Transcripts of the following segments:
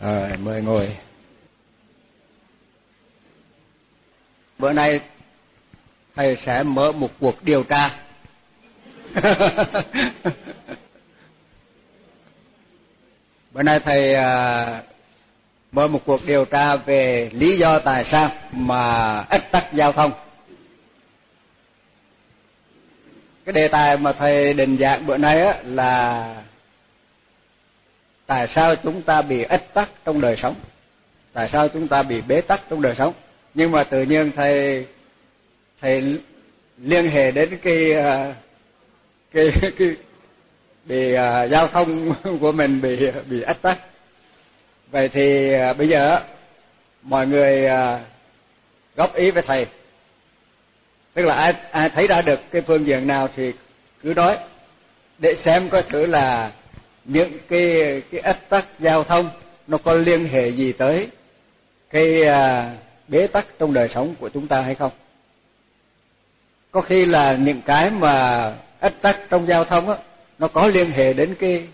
Rồi, mời ngồi. Bữa nay thầy sẽ mở một cuộc điều tra. Bữa nay thầy à, mở một cuộc điều tra về lý do tại sao mà ách tắc giao thông. Cái đề tài mà thầy định giảng bữa nay á là tại sao chúng ta bị ách tắc trong đời sống? Tại sao chúng ta bị bế tắc trong đời sống? Nhưng mà tự nhiên thầy thầy liên hệ đến cái à, cái cái bị uh, giao thông của mình bị bị ách tắc. Vậy thì uh, bây giờ mọi người uh, góp ý với thầy. Tức là ai ai thấy ra được cái phương diện nào thì cứ nói để xem coi thử là những cái cái ách tắc giao thông nó có liên hệ gì tới cái à, bế tắc trong đời sống của chúng ta hay không? Có khi là những cái mà ách tắc trong giao thông á nó có liên hệ đến cái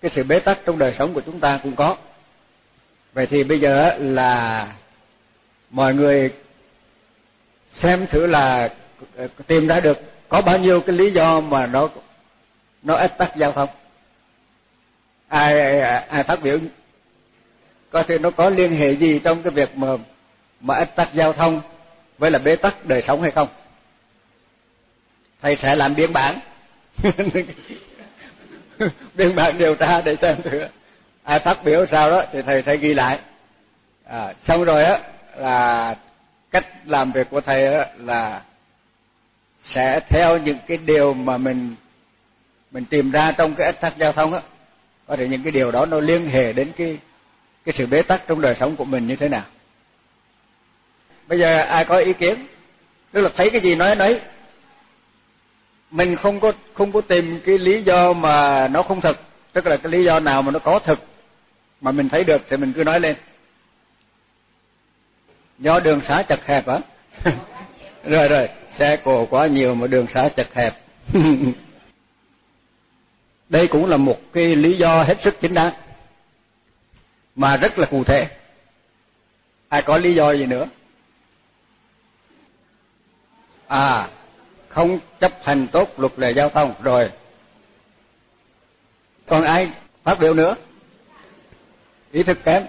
cái sự bế tắc trong đời sống của chúng ta cũng có. Vậy thì bây giờ là mọi người xem thử là ờ, tìm ra được có bao nhiêu cái lý do mà nó nó ách tắc giao thông ai ai, ai phát biểu? Có thể nó có liên hệ gì trong cái việc mà mà ách tắc giao thông với là bế tắc đời sống hay không? Thầy sẽ làm biên bản. Biên bản điều tra để xem thử. Ai phát biểu sao đó thì thầy sẽ ghi lại. À, xong rồi á là cách làm việc của thầy á là sẽ theo những cái điều mà mình mình tìm ra trong cái ách tắc giao thông á có thể những cái điều đó nó liên hệ đến cái cái sự bế tắc trong đời sống của mình như thế nào. Bây giờ ai có ý kiến? Tức là thấy cái gì nói nấy. Mình không có không có tìm cái lý do mà nó không thật tức là cái lý do nào mà nó có thực mà mình thấy được thì mình cứ nói lên. Do đường xá chật hẹp á. Rồi rồi, xe cộ quá nhiều mà đường xá chật hẹp. đây cũng là một cái lý do hết sức chính đáng, mà rất là cụ thể. Ai có lý do gì nữa? À không chấp hành tốt luật lệ giao thông, rồi. Còn ai phát biểu nữa? Ý thức kém.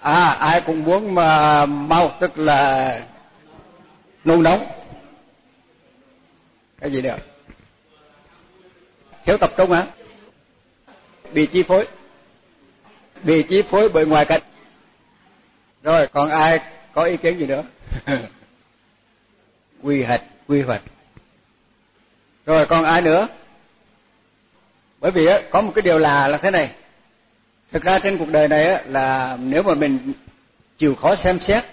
À ai cũng muốn mà mau, tức là nôn nóng. Cái gì nữa? Thiếu tập trung hả? Bị chi phối. Bị chi phối bởi ngoài cảnh. Rồi, còn ai có ý kiến gì nữa? Quy hoạch quy hoạch. Rồi, còn ai nữa? Bởi vì á, có một cái điều là là thế này. Thực ra trên cuộc đời này á, là nếu mà mình chịu khó xem xét,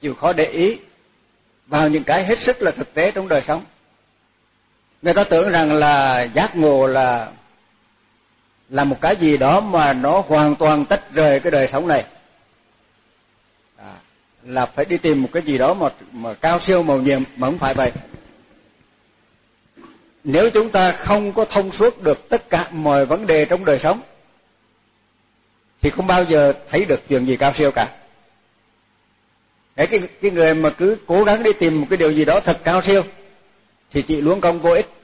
chịu khó để ý vào những cái hết sức là thực tế trong đời sống người ta tưởng rằng là giác ngộ là là một cái gì đó mà nó hoàn toàn tách rời cái đời sống này. À, là phải đi tìm một cái gì đó mà mà cao siêu màu nhiệm mà không phải vậy. Nếu chúng ta không có thông suốt được tất cả mọi vấn đề trong đời sống thì không bao giờ thấy được chuyện gì cao siêu cả. Cái cái người mà cứ cố gắng đi tìm một cái điều gì đó thật cao siêu thì chỉ luống công vô ích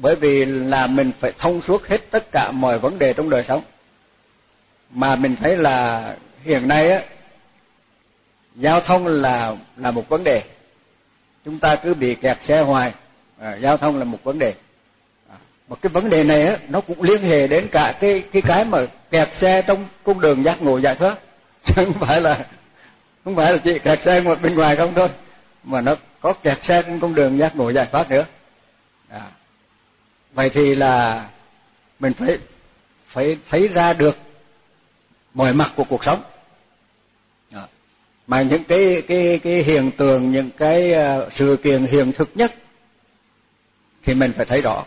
bởi vì là mình phải thông suốt hết tất cả mọi vấn đề trong đời sống. Mà mình thấy là hiện nay á giao thông là là một vấn đề. Chúng ta cứ bị kẹt xe hoài à, giao thông là một vấn đề. À, mà cái vấn đề này á nó cũng liên hệ đến cả cái cái cái mà kẹt xe trong cung đường giác ngộ giải thoát. Chứ không phải là không phải là chỉ kẹt xe một bên ngoài không thôi mà nó có kẹt xe trong con đường giác ngộ giải thoát nữa. À vậy thì là mình phải phải thấy ra được mọi mặt của cuộc sống. Mà những cái cái cái hiện tượng những cái ờ, sự kiện hiện thực nhất thì mình phải thấy rõ.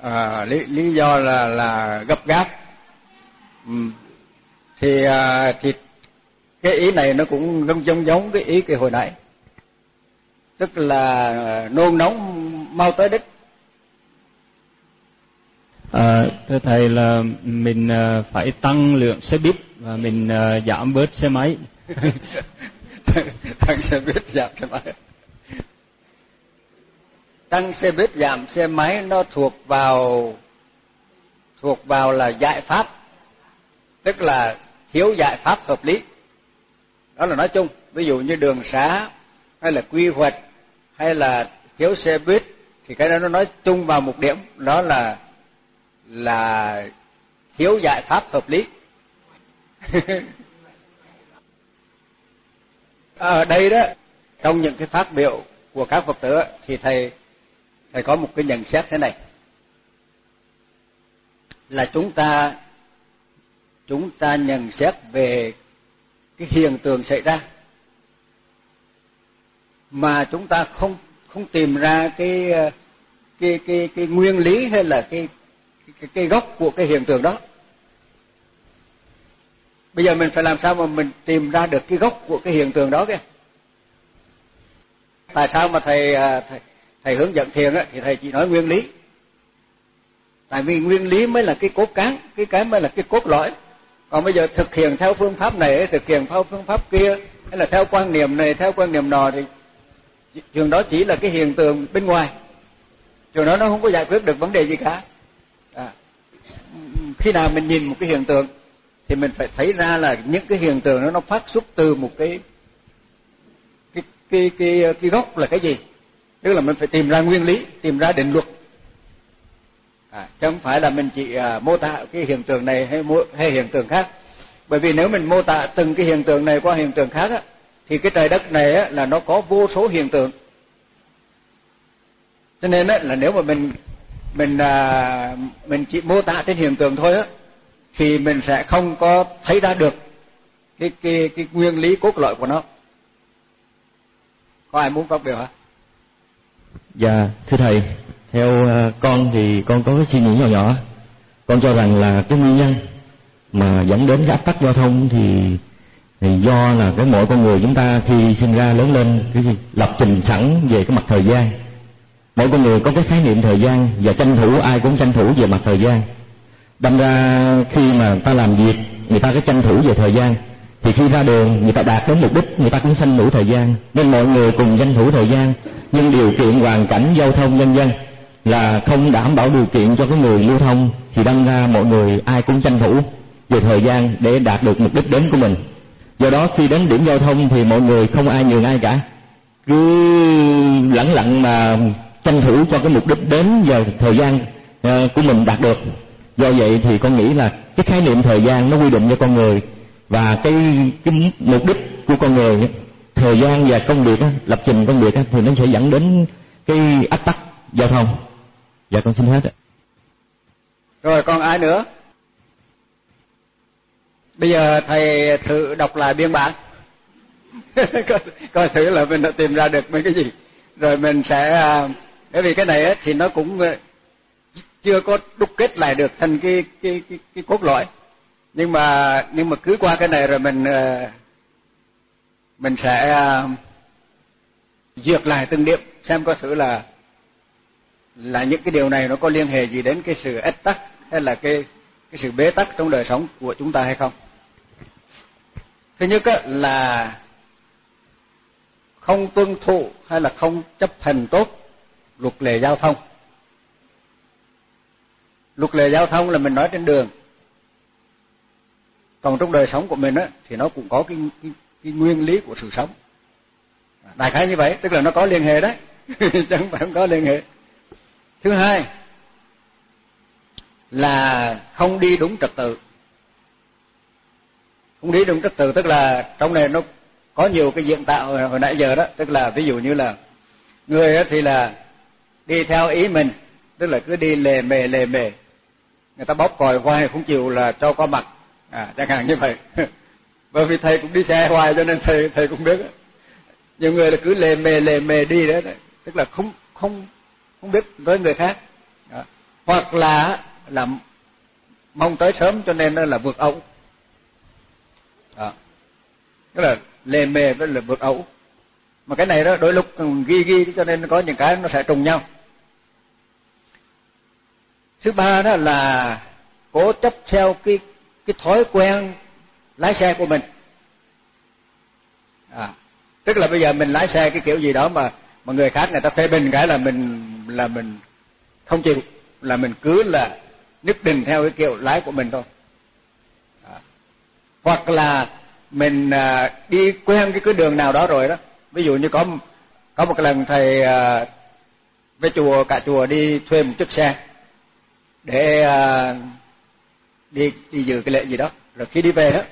À, lý lý do là là gấp gáp. Ừ. thì à, thì cái ý này nó cũng giống giống giống cái ý cái hồi nãy. Tức là ờ, nôn nóng mau tới đích À, thưa thầy là mình à, phải tăng lượng xe buýt và mình à, giảm bớt xe máy. tăng xe buýt giảm xe máy. Tăng xe buýt giảm xe máy nó thuộc vào thuộc vào là giải pháp, tức là thiếu giải pháp hợp lý. Đó là nói chung, ví dụ như đường xá hay là quy hoạch hay là thiếu xe buýt thì cái đó nó nói chung vào một điểm, đó là là thiếu giải pháp hợp lý. Ở đây đó, trong những cái phát biểu của các phật tử thì thầy thầy có một cái nhận xét thế này. Là chúng ta chúng ta nhận xét về cái hiện tượng xảy ra, mà chúng ta không không tìm ra cái ờ, cái cái cái nguyên lý hay là cái cái, cái gốc của cái hiện tượng đó. Bây giờ mình phải làm sao mà mình tìm ra được cái gốc của cái hiện tượng đó kìa? Tại sao mà thầy ờ, thầy, thầy hướng dẫn thiền á thì thầy chỉ nói nguyên lý. Tại vì nguyên lý mới là cái cốt cán cái cái mới là cái cốt lõi. Còn bây giờ thực hiện theo phương pháp này thực hiện theo phương pháp kia hay là theo quan niệm này theo quan niệm nọ thì trường đó chỉ là cái hiện tượng bên ngoài. Trường đó nó không có giải quyết được vấn đề gì cả. À, khi nào mình nhìn một cái hiện tượng thì mình phải thấy ra là những cái hiện tượng đó nó phát xuất từ một cái cái cái cái cái gốc là cái gì? Tức là mình phải tìm ra nguyên lý tìm ra định luật. À, chứ không phải là mình chỉ à, mô tả cái hiện tượng này hay mô, hay hiện tượng khác. Bởi vì nếu mình mô tả từng cái hiện tượng này qua hiện tượng khác á, thì cái trời đất này á, là nó có vô số hiện tượng. Cho nên á, là nếu mà mình mình à, mình chỉ mô tả trên hiện tượng thôi á thì mình sẽ không có thấy ra được cái cái cái nguyên lý cốt lõi của nó. Có ai muốn phát biểu hả? Dạ thưa thầy. Theo à, con thì con có cái suy nghĩ nhỏ nhỏ. Con cho rằng là cái nguyên nhân mà dẫn đến cái ách tắc giao thông thì thì do là cái mỗi con người chúng ta khi sinh ra lớn lên, cái gì? Lập trình sẵn về cái mặt thời gian. Mỗi con người có cái khái niệm thời gian và tranh thủ, ai cũng tranh thủ về mặt thời gian. Đâm ra khi mà ta làm việc, người ta cái tranh thủ về thời gian. Thì khi ra đường, người ta đạt đến mục đích, người ta cũng tranh thủ thời gian. Nên mọi người cùng tranh thủ thời gian. Nhưng điều kiện hoàn cảnh giao thông nhân dân là không đảm bảo điều kiện cho cái người lưu thông, thì đâm ra mọi người ai cũng tranh thủ về thời gian để đạt được mục đích đến của mình do đó khi đến điểm giao thông thì mọi người không ai nhường ai cả. Cứ lẳng lặng mà tranh thủ cho cái mục đích đến giờ thời gian ờ, của mình đạt được. Do vậy thì con nghĩ là cái khái niệm thời gian nó quy định cho con người và cái cái mục đích của con người, thời gian và công việc lập trình công việc thì nó sẽ dẫn đến cái ách tắc giao thông. Dạ con xin hết ạ. Rồi, còn ai nữa? Bây giờ thầy thử đọc lại biên bản. Coi, coi thử là mình đã tìm ra được mấy cái gì. Rồi mình sẽ à, bởi vì cái này thì nó cũng à, chưa có đúc kết lại được thành cái cái cái, cái cốt lõi. Nhưng mà nhưng mà cứ qua cái này rồi mình à, mình sẽ duyệt lại từng điểm xem có sự là là những cái điều này nó có liên hệ gì đến cái sự ách tắc hay là cái cái sự bế tắc trong đời sống của chúng ta hay không nhất là không tuân thủ hay là không chấp hành tốt luật lệ giao thông. Luật lệ giao thông là mình nói trên đường. Còn trong đời sống của mình á thì nó cũng có cái, cái cái nguyên lý của sự sống. Đại khái như vậy tức là nó có liên hệ đấy. Chứ không phải không có liên hệ. Thứ hai là không đi đúng trật tự không lý đúng trật tự tức là trong này nó có nhiều cái diện tạo hồi nãy giờ đó. Tức là ví dụ như là người thì là đi theo ý mình tức là cứ đi lề mề lề mề. Người ta bóp còi hoài không chịu là cho qua mặt. À chẳng hạn như vậy. Bởi vì thầy cũng đi xe hoài cho nên thầy thầy cũng biết nhiều người là cứ lề mề lề mề đi đấy, tức là không không không biết với người khác. À. hoặc là là mong tới sớm cho nên là vượt ẩu tức là lề mề với là vượt ẩu. Mà cái này đó, đôi lúc ghi ghi, cho nên có những cái nó sẽ trùng nhau. Thứ ba đó là cố chấp theo cái cái thói quen lái xe của mình. À tức là bây giờ mình lái xe cái kiểu gì đó mà mà người khác người ta phê bình cái là mình là mình không chịu, là mình cứ là nhất định theo cái kiểu lái của mình thôi. À. hoặc là mình à, đi quen cái cái đường nào đó rồi đó. Ví dụ như có có một lần thầy à, về chùa cả chùa đi thuê một chiếc xe để à, đi đi dự cái lễ gì đó. Rồi khi đi về đó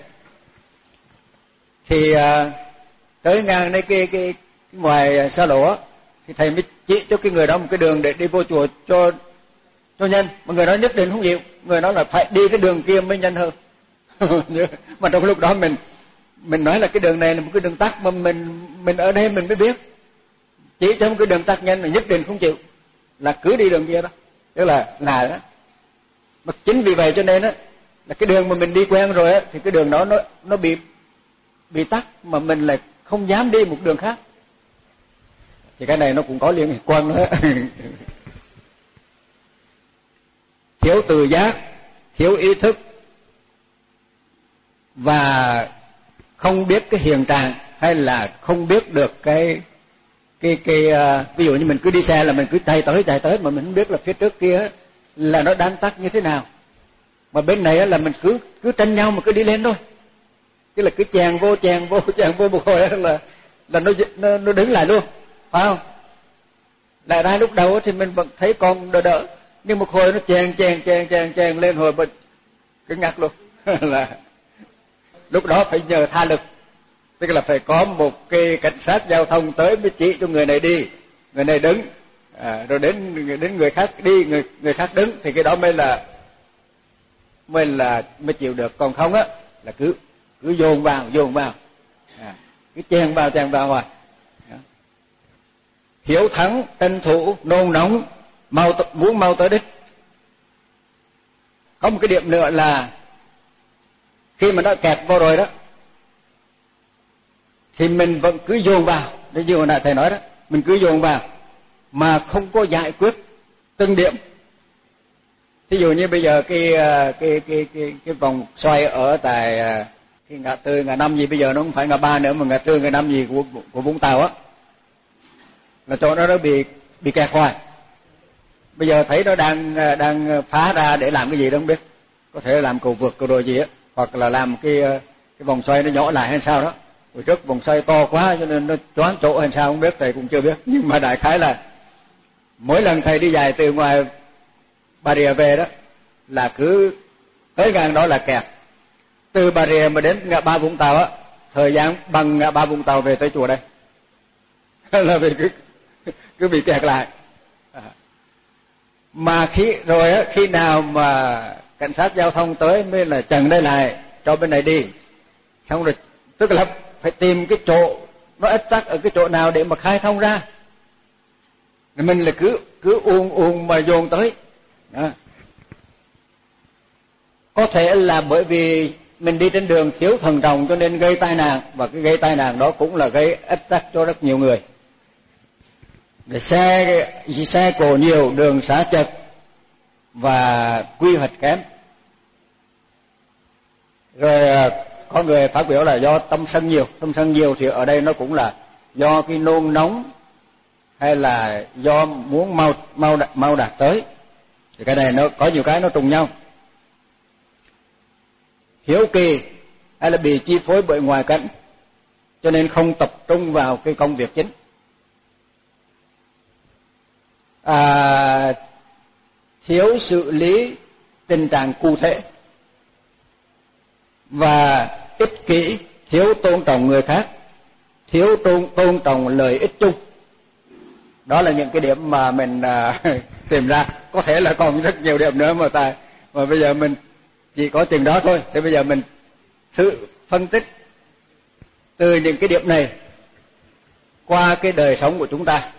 thì tới ngang đây cái cái, cái ngoài xa lộ á thì thầy mới chỉ cho cái người đó một cái đường để đi vô chùa cho cho nhân mà người đó nhất định không chịu. Người đó là phải đi cái đường kia mới nhanh hơn. Mà trong lúc đó mình mình nói là cái đường này là một cái đường tắt mà mình mình ở đây mình mới biết. Chỉ trong cái đường tắt nhanh mà nhất định không chịu. Là cứ đi đường kia đó. Tức là là đó. Mà chính vì vậy cho nên á, là cái đường mà mình đi quen rồi á, thì cái đường đó nó nó bị bị tắt mà mình lại không dám đi một đường khác. Thì cái này nó cũng có liên quan nữa. Thiếu tự giác, thiếu ý thức và không biết cái hiện trạng hay là không biết được cái cái cái uh, ví dụ như mình cứ đi xe là mình cứ chạy tới chạy tới mà mình không biết là phía trước kia là nó đang tắt như thế nào. Mà bên này là mình cứ cứ tranh nhau mà cứ đi lên thôi. Tức là cứ chèn vô chèn vô chèn vô một hồi là là nó nó, nó đứng lại luôn phải không? Lại ra lúc đầu thì mình vẫn thấy con đỡ đỡ nhưng một hồi nó chèn chèn chèn chèn chèn lên hồi mình cứ ngắt luôn. Là lúc đó phải nhờ tha lực. Tức là phải có một cái cảnh sát giao thông tới mới chỉ cho người này đi. Người này đứng. À, rồi đến đến người khác đi người người khác đứng thì cái đó mới là mới là mới chịu được. Còn không á là cứ cứ dồn vào dồn vào. À, cứ chen vào chen vào hoài. Hiểu thắng tranh thủ nôn nóng mau muốn mau tới đích. Có một cái điểm nữa là khi mà đã kẹt vô rồi đó, thì mình vẫn cứ dồn vào. Như hồi nãy thầy nói đó, mình cứ dồn vào mà không có giải quyết từng điểm. Thí dụ như bây giờ cái ờ, cái cái cái cái vòng xoay ở tại ờ, cái ngã tư, ngã năm gì, bây giờ nó không phải ngã ba nữa mà ngã tư, ngã năm gì của của vũng tàu á, là chỗ đó nó bị bị kẹt hoài. Bây giờ thấy nó đang ờ, đang phá ra để làm cái gì đó không biết. Có thể làm cầu vượt, cầu đồ gì á hoặc là làm cái ờ, cái vòng xoay nó nhỏ lại hay sao đó. Hồi trước vòng xoay to quá cho nên nó choáng chỗ hay sao không biết, thầy cũng chưa biết. Nhưng mà đại khái là mỗi lần thầy đi dài từ ngoài bà rịa về đó là cứ tới ngang đó là kẹt. Từ bà rịa mà đến ngã ba vũng tàu á, thời gian bằng ngã ba vũng tàu về tới chùa đây. Là vì cứ cứ bị kẹt lại. À. Mà khi, rồi á, khi nào mà cảnh sát giao thông tới mới là chặn đây lại cho bên này đi. Xong rồi, tức là phải tìm cái chỗ, nó ách tắc ở cái chỗ nào để mà khai thông ra. Mình là cứ cứ uồn uồn mà dồn tới. Đó. có thể là bởi vì mình đi trên đường thiếu thần trọng cho nên gây tai nạn, và cái gây tai nạn đó cũng là gây ách tắc cho rất nhiều người. Để xe xe cộ nhiều, đường xá chật và quy hoạch kém. Rồi à, có người phát biểu là do tâm sân nhiều. Tâm sân nhiều thì ở đây nó cũng là do cái nôn nóng hay là do muốn mau mau mau đạt tới. Thì cái này nó có nhiều cái nó trùng nhau. Hiếu kỳ hay là bị chi phối bởi ngoài cảnh cho nên không tập trung vào cái công việc chính. À, thiếu xử lý tình trạng cụ thể và ích kỷ thiếu tôn trọng người khác thiếu tôn tôn trọng lợi ích chung. Đó là những cái điểm mà mình à, tìm ra. Có thể là còn rất nhiều điểm nữa mà tại mà bây giờ mình chỉ có chừng đó thôi. Thì bây giờ mình thử phân tích từ những cái điểm này qua cái đời sống của chúng ta.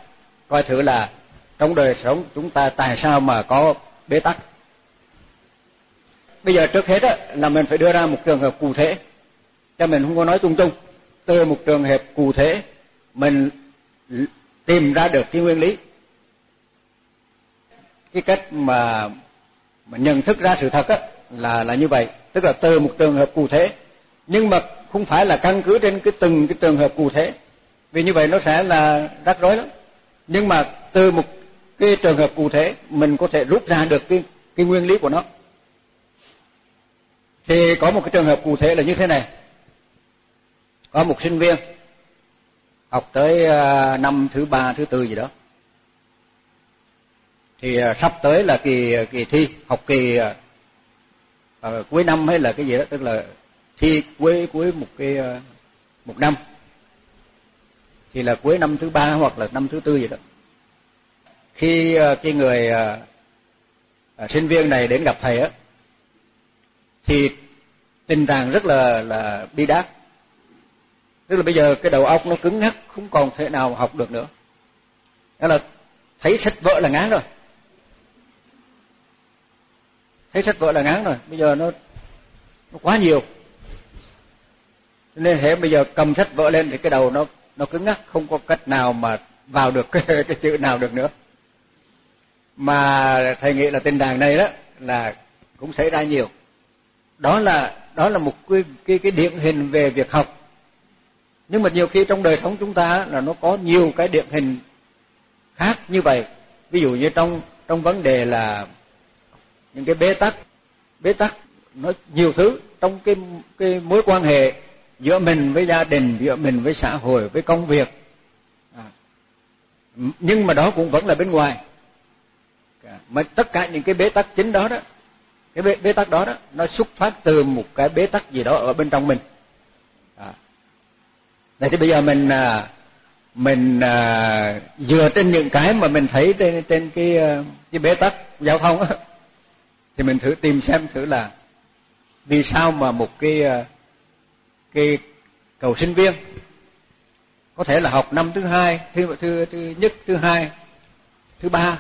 Coi thử là trong đời sống chúng ta tại sao mà có bế tắc? Bây giờ trước hết á, là mình phải đưa ra một trường hợp cụ thể. Cho mình không có nói tung tung. từ một trường hợp cụ thể, mình tìm ra được cái nguyên lý. Cái cách mà mà nhận thức ra sự thật á, là là như vậy. Tức là từ một trường hợp cụ thể. Nhưng mà không phải là căn cứ trên cái từng cái trường hợp cụ thể. Vì như vậy nó sẽ là rắc rối lắm. Nhưng mà từ một cái trường hợp cụ thể mình có thể rút ra được cái cái nguyên lý của nó. Thì có một cái trường hợp cụ thể là như thế này. Có một sinh viên học tới à, năm thứ ba thứ tư gì đó. Thì à, sắp tới là kỳ à, kỳ thi học kỳ à, cuối năm hay là cái gì đó tức là thi cuối cuối một cái một năm. Thì là cuối năm thứ ba hoặc là năm thứ tư gì đó khi ờ, cái người ờ, ờ, sinh viên này đến gặp thầy á thì tình trạng rất là là bi đát. Tức là bây giờ cái đầu óc nó cứng ngắc không còn thể nào học được nữa. Đó là thấy sách vợ là ngán rồi. Thấy sách vợ là ngán rồi bây giờ nó nó quá nhiều. Nên hệ bây giờ cầm sách vợ lên thì cái đầu nó nó cứng ngắc không có cách nào mà vào được cái, cái chữ nào được nữa mà thầy nghĩ là tình trạng này đó là cũng xảy ra nhiều. Đó là đó là một cái cái cái điển hình về việc học. Nhưng mà nhiều khi trong đời sống chúng ta là nó có nhiều cái điển hình khác như vậy. Ví dụ như trong trong vấn đề là những cái bế tắc. Bế tắc nó nhiều thứ trong cái cái mối quan hệ giữa mình với gia đình, giữa mình với xã hội, với công việc. À. nhưng mà đó cũng vẫn là bên ngoài mà tất cả những cái bế tắc chính đó đó cái bế, bế tắc đó đó nó xuất phát từ một cái bế tắc gì đó ở bên trong mình à. Này thì bây giờ mình à, mình à, dựa trên những cái mà mình thấy trên trên cái à, cái bế tắc giao thông á thì mình thử tìm xem thử là vì sao mà một cái à, cái cầu sinh viên có thể là học năm thứ hai thứ thứ thứ nhất thứ hai thứ ba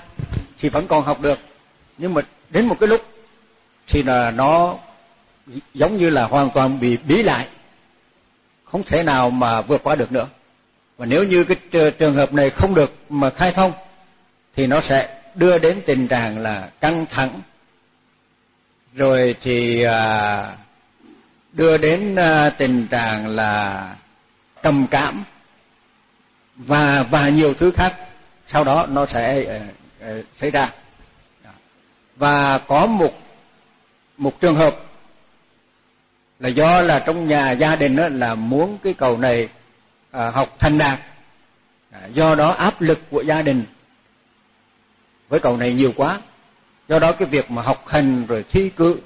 thì vẫn còn học được. Nhưng mà đến một cái lúc thì là nó giống như là hoàn toàn bị bí lại. Không thể nào mà vượt qua được nữa. Và nếu như cái trường hợp này không được mà khai thông, thì nó sẽ đưa đến tình trạng là căng thẳng. Rồi thì à, đưa đến à, tình trạng là trầm cảm và và nhiều thứ khác. Sau đó nó sẽ à, Ờ, xảy ra. Và có một một trường hợp là do là trong nhà gia đình đó là muốn cái cầu này à, học thành đạt. À, do đó áp lực của gia đình với cầu này nhiều quá. Do đó cái việc mà học hành rồi thi cử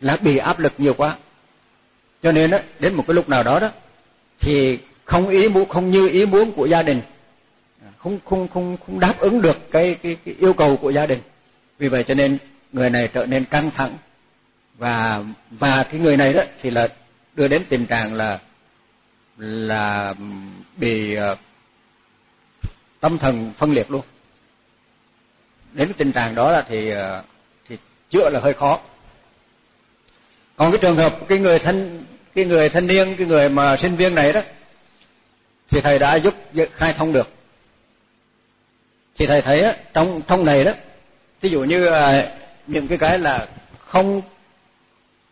là bị áp lực nhiều quá. Cho nên đó, đến một cái lúc nào đó đó thì không ý muốn không như ý muốn của gia đình không không không không đáp ứng được cái cái, cái yêu cầu của gia đình. Vì vậy cho nên người này trở nên căng thẳng. Và và cái người này đó thì là đưa đến tình trạng là là bị ờ, tâm thần phân liệt luôn. Đến cái tình trạng đó là thì ờ, thì chữa là hơi khó. Còn cái trường hợp cái người thanh cái người thanh niên cái người mà sinh viên này đó thì thầy đã giúp khai thông được thì thầy thấy á trong trong này đó ví dụ như à, những cái cái là không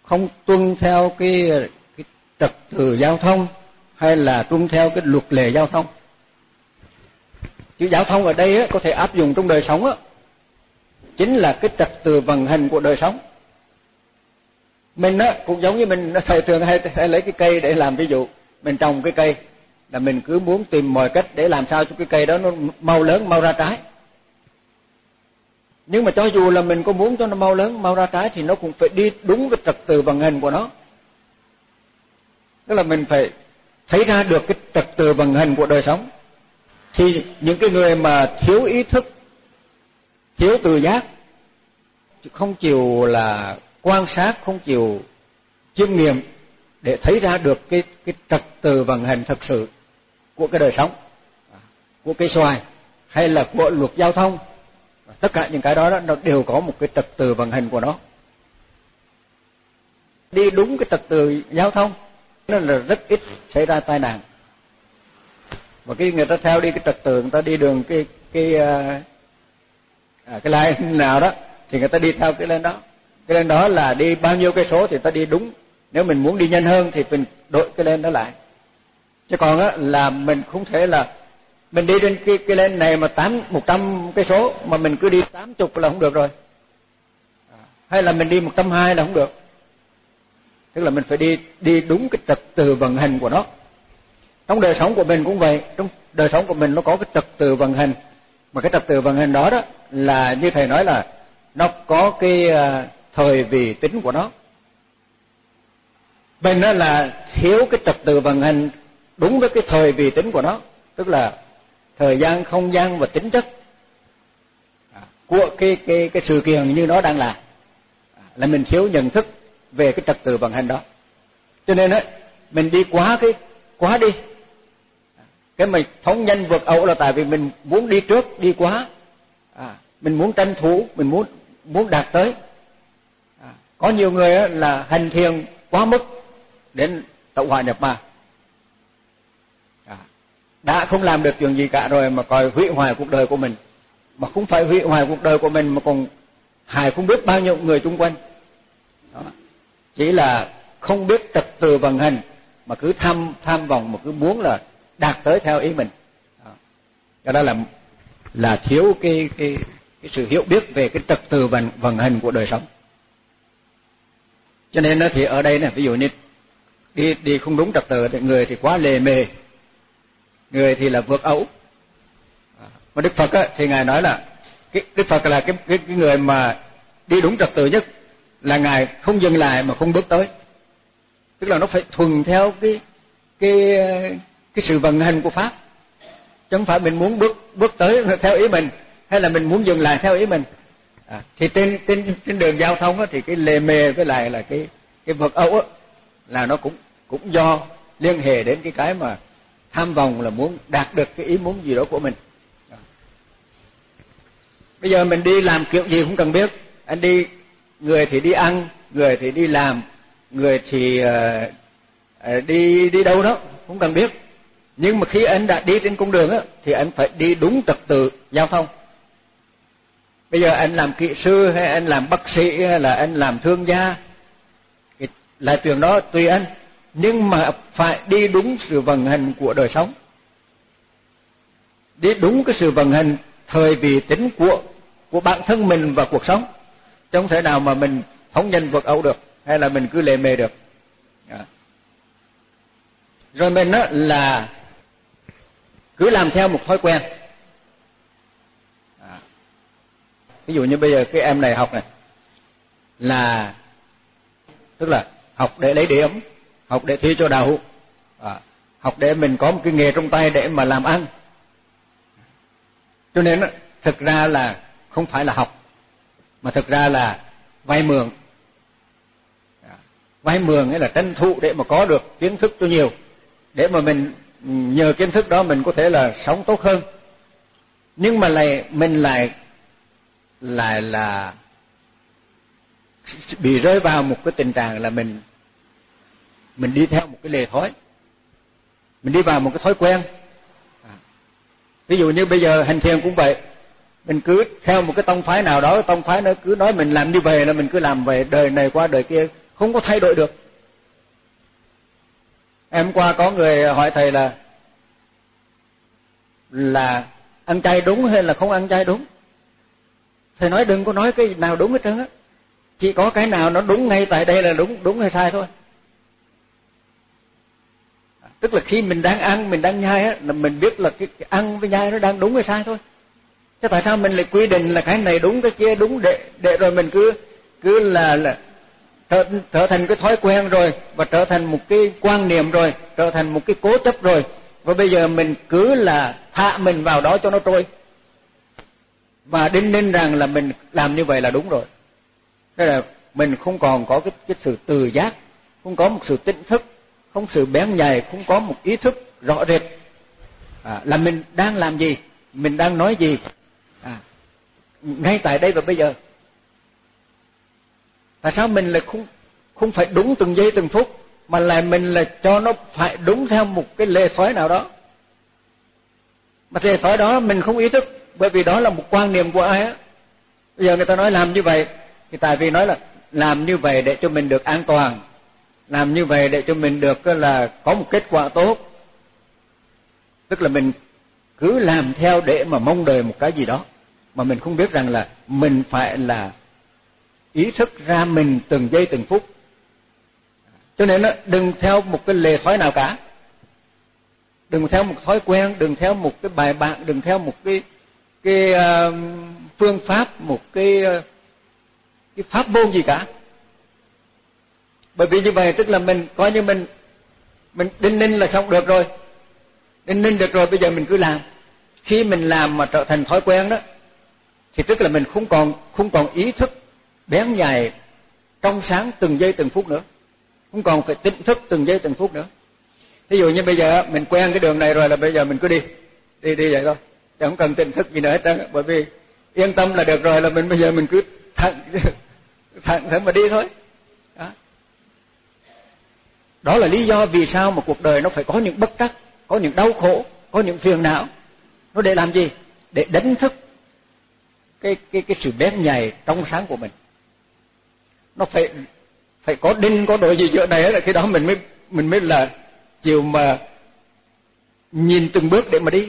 không tuân theo cái cái trật tự giao thông hay là tuân theo cái luật lệ giao thông. Chữ giao thông ở đây á, có thể áp dụng trong đời sống á chính là cái trật tự vận hành của đời sống. Mình á cũng giống như mình thầy thường hay, hay lấy cái cây để làm ví dụ mình trồng cái cây là mình cứ muốn tìm mọi cách để làm sao cho cái cây đó nó mau lớn, mau ra trái. Nhưng mà cho dù là mình có muốn cho nó mau lớn, mau ra trái thì nó cũng phải đi đúng cái trật tự vận hành của nó. Tức là mình phải thấy ra được cái trật tự vận hành của đời sống. Thì những cái người mà thiếu ý thức, thiếu tự giác, không chịu là quan sát, không chịu chiêm nghiệm để thấy ra được cái cái trật tự vận hành thật sự của cái đời sống của cây xoài hay là của luật giao thông tất cả những cái đó, đó nó đều có một cái trật tự vận hành của nó. Đi đúng cái trật tự giao thông nên là rất ít xảy ra tai nạn. Và cái người ta theo đi cái trật tự người ta đi đường cái cái à, à cái lane nào đó thì người ta đi theo cái lên đó. Cái lên đó là đi bao nhiêu cây số thì ta đi đúng. Nếu mình muốn đi nhanh hơn thì mình đổi cái lên đó lại chứ còn á, là mình không thể là mình đi trên cái cái lên này mà tám, một trăm cây số mà mình cứ đi tám chục là không được rồi. À, hay là mình đi một trăm hai là không được. Tức là mình phải đi đi đúng cái trật tự vận hành của nó. Trong đời sống của mình cũng vậy. Trong đời sống của mình nó có cái trật tự vận hành. Mà cái trật tự vận hành đó đó là như thầy nói là nó có cái à, thời vị tính của nó. Mình đó là thiếu cái trật tự vận hành đúng với cái thời vị tính của nó tức là thời gian không gian và tính chất. À, của cái cái cái sự kiện như nó đang là à, là mình thiếu nhận thức về cái trật tự vận hành đó. Cho nên ấy mình đi quá cái quá đi. À, cái mà phóng nhanh vượt ẩu là tại vì mình muốn đi trước đi quá. À, mình muốn tranh thủ mình muốn muốn đạt tới. À, có nhiều người là hành thiền quá mức đến tạo hòa nhập ma đã không làm được chuyện gì cả rồi mà coi hủy hoại cuộc đời của mình. Mà không phải hủy hoại cuộc đời của mình mà còn hại không biết bao nhiêu người xung quanh. Đó. chỉ là không biết trật tự vận hành mà cứ tham tham vọng mà cứ muốn là đạt tới theo ý mình. Đó, đó là là thiếu cái cái cái sự hiểu biết về cái trật tự vận vận hành của đời sống. Cho nên nó thì ở đây này ví dụ như đi đi không đúng trật tự thì người thì quá lề mề người thì là vượt ẩu. Mà đức phật á, thì ngài nói là cái đức phật là cái, cái cái người mà đi đúng trật tự nhất là ngài không dừng lại mà không bước tới. Tức là nó phải thuần theo cái cái cái sự vận hành của pháp. Chứ không phải mình muốn bước bước tới theo ý mình hay là mình muốn dừng lại theo ý mình. À, thì trên trên trên đường giao thông á, thì cái lề mề với lại là cái cái vượt ẩu á, là nó cũng cũng do liên hệ đến cái cái mà tham vọng là muốn đạt được cái ý muốn gì đó của mình. Bây giờ mình đi làm kiểu gì cũng cần biết. Anh đi người thì đi ăn người thì đi làm người thì uh, đi đi đâu đó cũng cần biết. Nhưng mà khi anh đã đi trên cung đường á thì anh phải đi đúng trật tự giao thông. Bây giờ anh làm kỹ sư hay anh làm bác sĩ hay là anh làm thương gia là chuyện đó tùy anh nhưng mà phải đi đúng sự vận hành của đời sống. Đi đúng cái sự vận hành thời vì tính của của bản thân mình và cuộc sống. Chứ không thể nào mà mình phóng nhân vượt ẩu được, hay là mình cứ lề mề được. À. rồi mình đó là cứ làm theo một thói quen. À. ví dụ như bây giờ cái em này học này, là, tức là học để lấy điểm học để thi cho đậu à, học để mình có một cái nghề trong tay để mà làm ăn. Cho nên thực ra là không phải là học mà thực ra là vay mượn. À, vay mượn nghĩa là tranh thủ để mà có được kiến thức cho nhiều. Để mà mình nhờ kiến thức đó mình có thể là sống tốt hơn. Nhưng mà lại mình lại lại là bị rơi vào một cái tình trạng là mình mình đi theo một cái lề thói. Mình đi vào một cái thói quen. À. ví dụ như bây giờ hành thiền cũng vậy. Mình cứ theo một cái tông phái nào đó, tông phái nó cứ nói mình làm đi về là mình cứ làm về, đời này qua đời kia không có thay đổi được. Em qua có người hỏi thầy là là ăn chay đúng hay là không ăn chay đúng? Thầy nói đừng có nói cái nào đúng hết trơn á. Chỉ có cái nào nó đúng ngay tại đây là đúng đúng hay sai thôi tức là khi mình đang ăn mình đang nhai á là mình biết là cái, cái ăn với nhai nó đang đúng hay sai thôi. Thế tại sao mình lại quy định là cái này đúng cái kia đúng để để rồi mình cứ cứ là là trở, trở thành cái thói quen rồi và trở thành một cái quan niệm rồi trở thành một cái cố chấp rồi. Và bây giờ mình cứ là hạ mình vào đó cho nó trôi. Và đinh ninh rằng là mình làm như vậy là đúng rồi. Tức là mình không còn có cái cái sự từ giác không có một sự tỉnh thức không sự bén nhạy cũng có một ý thức rõ rệt. À, là mình đang làm gì mình đang nói gì. À, ngay tại đây và bây giờ. Tại sao mình lại không không phải đúng từng giây từng phút mà lại mình là cho nó phải đúng theo một cái lề thói nào đó? Mà lề thói đó mình không ý thức bởi vì đó là một quan niệm của ai á. Bây giờ người ta nói làm như vậy thì tại vì nói là làm như vậy để cho mình được an toàn làm như vậy để cho mình được là có một kết quả tốt. Tức là mình cứ làm theo để mà mong đợi một cái gì đó. Mà mình không biết rằng là mình phải là ý thức ra mình từng giây từng phút. Cho nên nó đừng theo một cái lề thói nào cả. Đừng theo một thói quen đừng theo một cái bài bạc, đừng theo một cái cái uh, phương pháp một cái uh, cái pháp môn gì cả bởi vì như vậy, tức là mình coi như mình mình đinh ninh là xong được rồi. Đinh ninh được rồi, bây giờ mình cứ làm. Khi mình làm mà trở thành thói quen đó, thì tức là mình không còn không còn ý thức bén nhạy trong sáng từng giây từng phút nữa. Không còn phải tỉnh thức từng giây từng phút nữa. Ví dụ như bây giờ, mình quen cái đường này rồi là bây giờ mình cứ đi đi đi vậy thôi. Chẳng cần tỉnh thức gì nữa hết trơn bởi vì yên tâm là được rồi, là mình bây giờ mình cứ thẳng thẳng thẳng mà đi thôi đó là lý do vì sao mà cuộc đời nó phải có những bất trắc, có những đau khổ, có những phiền não. Nó để làm gì? Để đánh thức cái cái cái sự bén nhạy trong sáng của mình. Nó phải phải có đinh, có đội gì giữa này là khi đó mình mới mình mới là chiều mà nhìn từng bước để mà đi.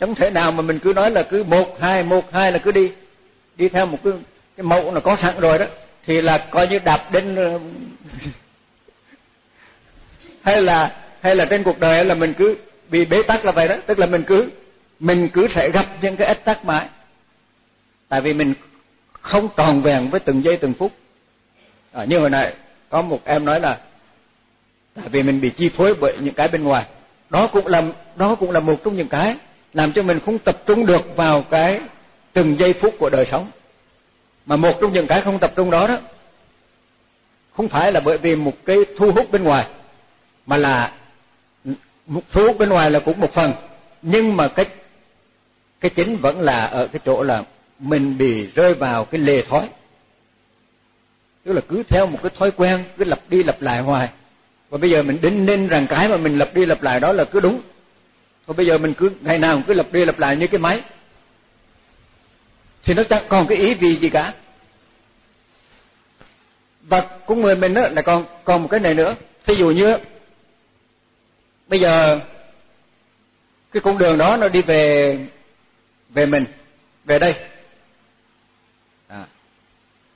Chẳng thể nào mà mình cứ nói là cứ một, hai một, hai là cứ đi. Đi theo một cái cái mẫu nó có sẵn rồi đó, thì là coi như đạp đến hay là hay là trên cuộc đời là mình cứ bị bế tắc là vậy đó. Tức là mình cứ mình cứ sẽ gặp những cái ách tắc mãi. Tại vì mình không tròn vẹn với từng giây từng phút. À, như hồi nãy có một em nói là tại vì mình bị chi phối bởi những cái bên ngoài. Đó cũng là đó cũng là một trong những cái làm cho mình không tập trung được vào cái từng giây phút của đời sống. Mà một trong những cái không tập trung đó đó không phải là bởi vì một cái thu hút bên ngoài mà là một thu bên ngoài là cũng một phần. Nhưng mà cái cái chính vẫn là ở cái chỗ là mình bị rơi vào cái lề thói. Tức là cứ theo một cái thói quen, cứ lặp đi lặp lại hoài. Và bây giờ mình đinh nên rằng cái mà mình lặp đi lặp lại đó là cứ đúng. Và bây giờ mình cứ, ngày nào cũng cứ lặp đi lặp lại như cái máy. Thì nó chẳng còn cái ý vì gì cả. Và cũng người mình đó là còn còn một cái này nữa. Ví dụ như bây giờ, cái con đường đó nó đi về về mình, về đây. À.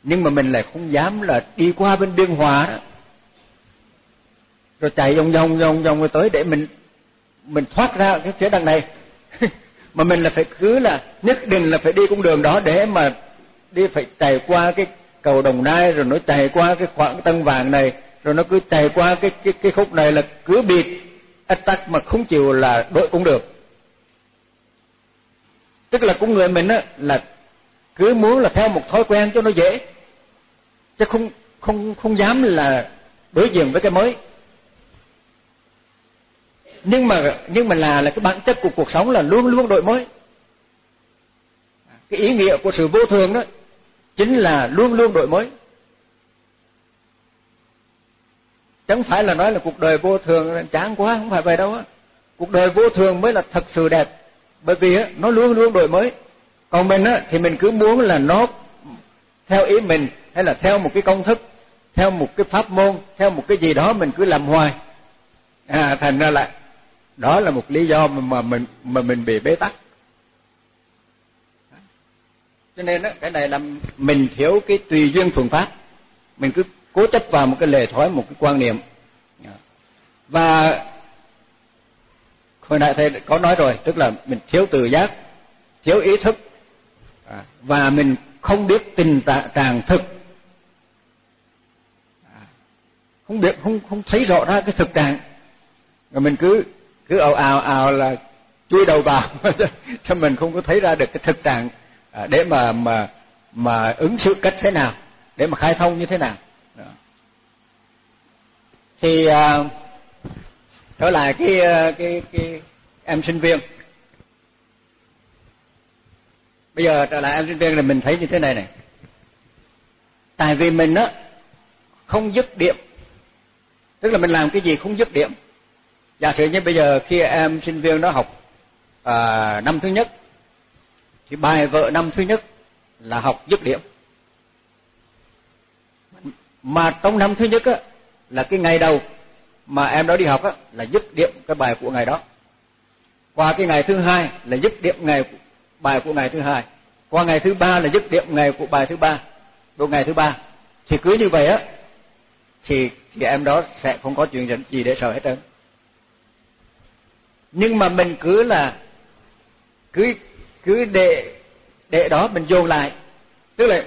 nhưng mà mình lại không dám là đi qua bên biên hòa đó. Rồi chạy vòng vòng vòng vòng rồi tới để mình mình thoát ra cái phía đằng này. Mà mình là phải cứ là, nhất định là phải đi con đường đó để mà đi phải chạy qua cái cầu đồng nai, rồi nó chạy qua cái khoảng tân vàng này, rồi nó cứ chạy qua cái cái cái khúc này là cứ bịt ách tắc mà không chịu là đối cũng được. Tức là con người mình á, là cứ muốn là theo một thói quen cho nó dễ. Chứ không không không dám là đối diện với cái mới. Nhưng mà nhưng mà là là cái bản chất của cuộc sống là luôn luôn đổi mới. Cái ý nghĩa của sự vô thường đó chính là luôn luôn đổi mới. Chẳng phải là nói là cuộc đời vô thường chán quá không phải vậy đâu á. Cuộc đời vô thường mới là thật sự đẹp. Bởi vì á nó luôn luôn đổi mới. Còn mình á thì mình cứ muốn là nó theo ý mình hay là theo một cái công thức theo một cái pháp môn theo một cái gì đó mình cứ làm hoài. À thành ra là đó là một lý do mà, mà mình mà mình bị bế tắc. Cho nên đó, cái này là mình thiếu cái tùy duyên thuần pháp. Mình cứ cố chấp vào một cái lề thói, một cái quan niệm. Và hồi nãy thầy có nói rồi, tức là mình thiếu tự giác, thiếu ý thức à, và mình không biết tình trạng thực. À, không biết, không không thấy rõ ra cái thực trạng. Rồi mình cứ cứ ào ào ào là chui đầu vào, cho mình không có thấy ra được cái thực trạng à, để mà mà mà ứng xử cách thế nào, để mà khai thông như thế nào. Dạ. thì à, trở lại cái à, cái cái em sinh viên. Bây giờ trở lại em sinh viên là mình thấy như thế này này. Tại vì mình á không dứt điểm. Tức là mình làm cái gì không dứt điểm. Giả sử như bây giờ khi em sinh viên đó học à, năm thứ nhất thì bài vợ năm thứ nhất là học dứt điểm mà trong năm thứ nhất á, là cái ngày đầu mà em đó đi học á, là dứt điểm cái bài của ngày đó. Qua cái ngày thứ hai là dứt điểm ngày bài của ngày thứ hai. Qua ngày thứ ba là dứt điểm ngày của bài thứ ba. Của ngày thứ ba. Thì cứ như vậy á, thì thì em đó sẽ không có chuyện gì để sợ hết trơn. Nhưng mà mình cứ là, cứ cứ để để đó mình dồn lại. Tức là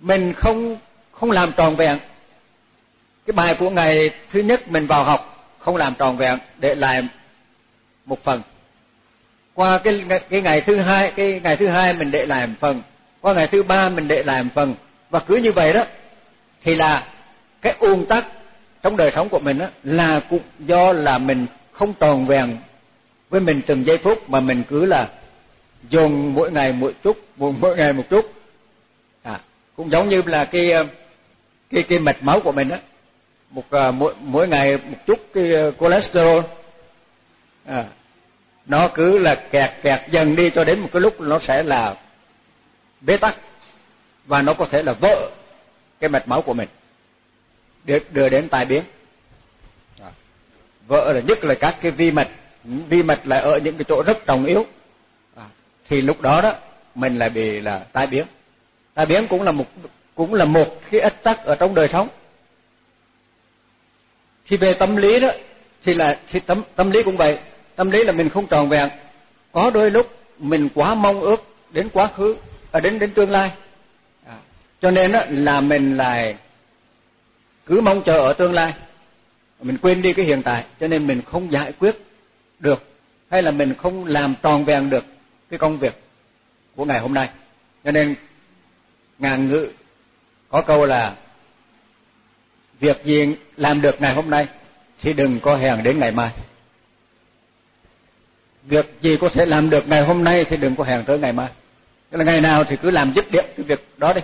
mình không không làm tròn vẹn. Cái bài của ngày thứ nhất mình vào học, không làm tròn vẹn, để lại một phần. Qua cái cái ngày thứ hai, cái ngày thứ hai mình để lại một phần. Qua ngày thứ ba mình để lại một phần. Và cứ như vậy đó, thì là cái ùn tắc trong đời sống của mình đó là cũng do là mình không tròn vẹn với mình từng giây phút, mà mình cứ là dồn mỗi ngày một chút mỗi ngày một chút. À cũng giống như là cái cái cái mạch máu của mình á. Một à, mỗi mỗi ngày một chút cái à, cholesterol. À, nó cứ là kẹt kẹt dần đi cho đến một cái lúc nó sẽ là bế tắc và nó có thể là vỡ cái mạch máu của mình. Được đưa đến tai biến. À, vỡ là nhất là các cái vi mạch. Vi mạch là ở những cái chỗ rất trọng yếu. Thì lúc đó đó mình lại bị là tai biến. Tai biến cũng là một cũng là một cái ách tắc ở trong đời sống. Thì về tâm lý đó thì là thì tâm tâm lý cũng vậy. Tâm lý là mình không tròn vẹn. Có đôi lúc mình quá mong ước đến quá khứ à, đến đến tương lai. À, cho nên đó là mình lại cứ mong chờ ở tương lai. Mình quên đi cái hiện tại cho nên mình không giải quyết được hay là mình không làm tròn vẹn được cái công việc của ngày hôm nay. Cho nên ngàn ngữ có câu là, việc gì làm được ngày hôm nay thì đừng có hẹn đến ngày mai. Việc gì có thể làm được ngày hôm nay thì đừng có hẹn tới ngày mai. Tức là ngày nào thì cứ làm dứt điểm cái việc đó đi.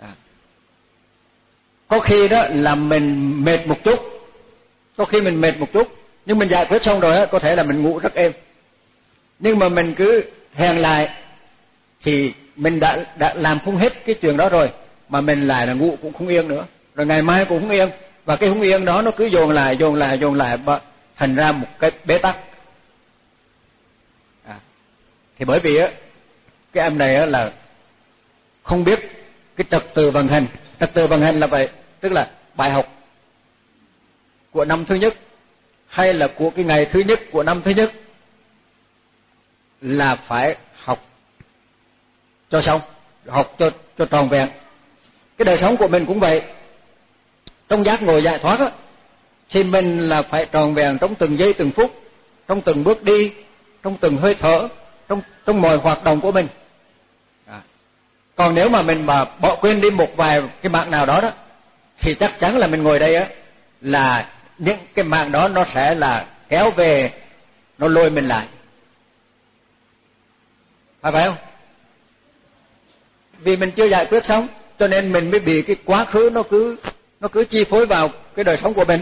À. có khi đó là mình mệt một chút. Có khi mình mệt một chút. Nhưng mình giải quyết xong rồi á, có thể là mình ngủ rất êm. Nhưng mà mình cứ hẹn lại thì mình đã đã làm không hết cái chuyện đó rồi mà mình lại là ngủ cũng không yên nữa. Rồi ngày mai cũng không yên. Và cái không yên đó nó cứ dồn lại dồn lại dồn lại thành ra một cái bế tắc. À, thì bởi vì á cái em này á là không biết cái trật tự vận hành. Trật tự vận hành là vậy tức là bài học của năm thứ nhất hay là của cái ngày thứ nhất của năm thứ nhất là phải học cho xong học cho cho tròn vẹn cái đời sống của mình cũng vậy. Trong giác ngồi giải thoát đó, thì mình là phải tròn vẹn trong từng giây từng phút trong từng bước đi trong từng hơi thở trong trong mọi hoạt động của mình. À. còn nếu mà mình mà bỏ quên đi một vài cái mạng nào đó đó thì chắc chắn là mình ngồi đây á là những cái mạng đó nó sẽ là kéo về nó lôi mình lại. Phải phải không? Vì mình chưa giải quyết xong cho nên mình mới bị cái quá khứ nó cứ nó cứ chi phối vào cái đời sống của mình.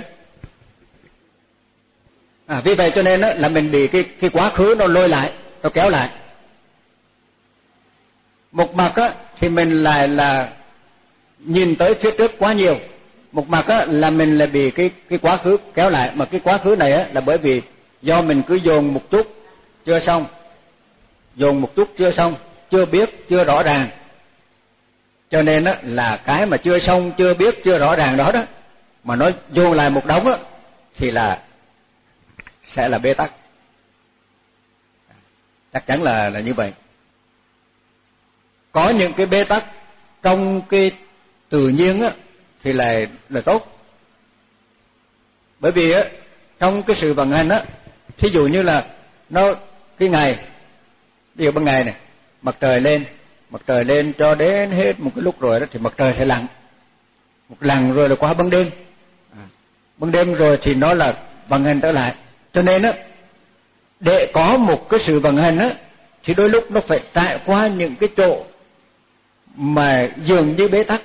À, vì vậy cho nên đó, là mình bị cái cái quá khứ nó lôi lại nó kéo lại. Một mặt á thì mình lại là nhìn tới phía trước quá nhiều. Một mặt á là mình lại bị cái cái quá khứ kéo lại. Mà cái quá khứ này á là bởi vì do mình cứ dồn một chút chưa xong. Dồn một chút chưa xong chưa biết chưa rõ ràng cho nên á, là cái mà chưa xong, chưa biết, chưa rõ ràng đó đó, mà nó vô lại một đống á, thì là sẽ là bế tắc. Chắc chắn là là như vậy. Có những cái bế tắc trong cái tự nhiên á, thì là là tốt. Bởi vì á, trong cái sự vận hành á, thí dụ như là nó, cái ngày, ví dụ ban ngày này, mặt trời lên mặt trời lên cho đến hết một cái lúc rồi đó thì mặt trời sẽ lặn. Một lần rồi là qua ban đêm. À, ban đêm rồi thì nó là vận hành trở lại. Cho nên á để có một cái sự vận hành á thì đôi lúc nó phải trải qua những cái chỗ mà dường như bế tắc.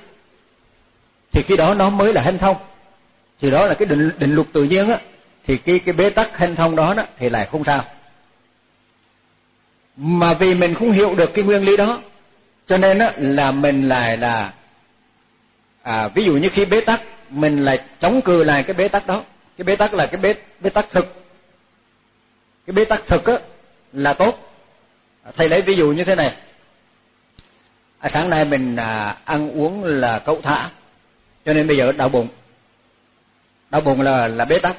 Thì khi đó nó mới là hanh thông. Thì đó là cái định định luật tự nhiên á thì cái cái bế tắc hanh thông đó đó thì lại không sao. Mà vì mình không hiểu được cái nguyên lý đó cho nên á là mình lại là à, ví dụ như khi bế tắc mình lại chống cự lại cái bế tắc đó. Cái bế tắc là cái bế bế tắc thực. Cái bế tắc thực á là tốt. Thầy lấy ví dụ như thế này. À, sáng nay mình à, ăn uống là cậu thả cho nên bây giờ đau bụng. Đau bụng là là bế tắc.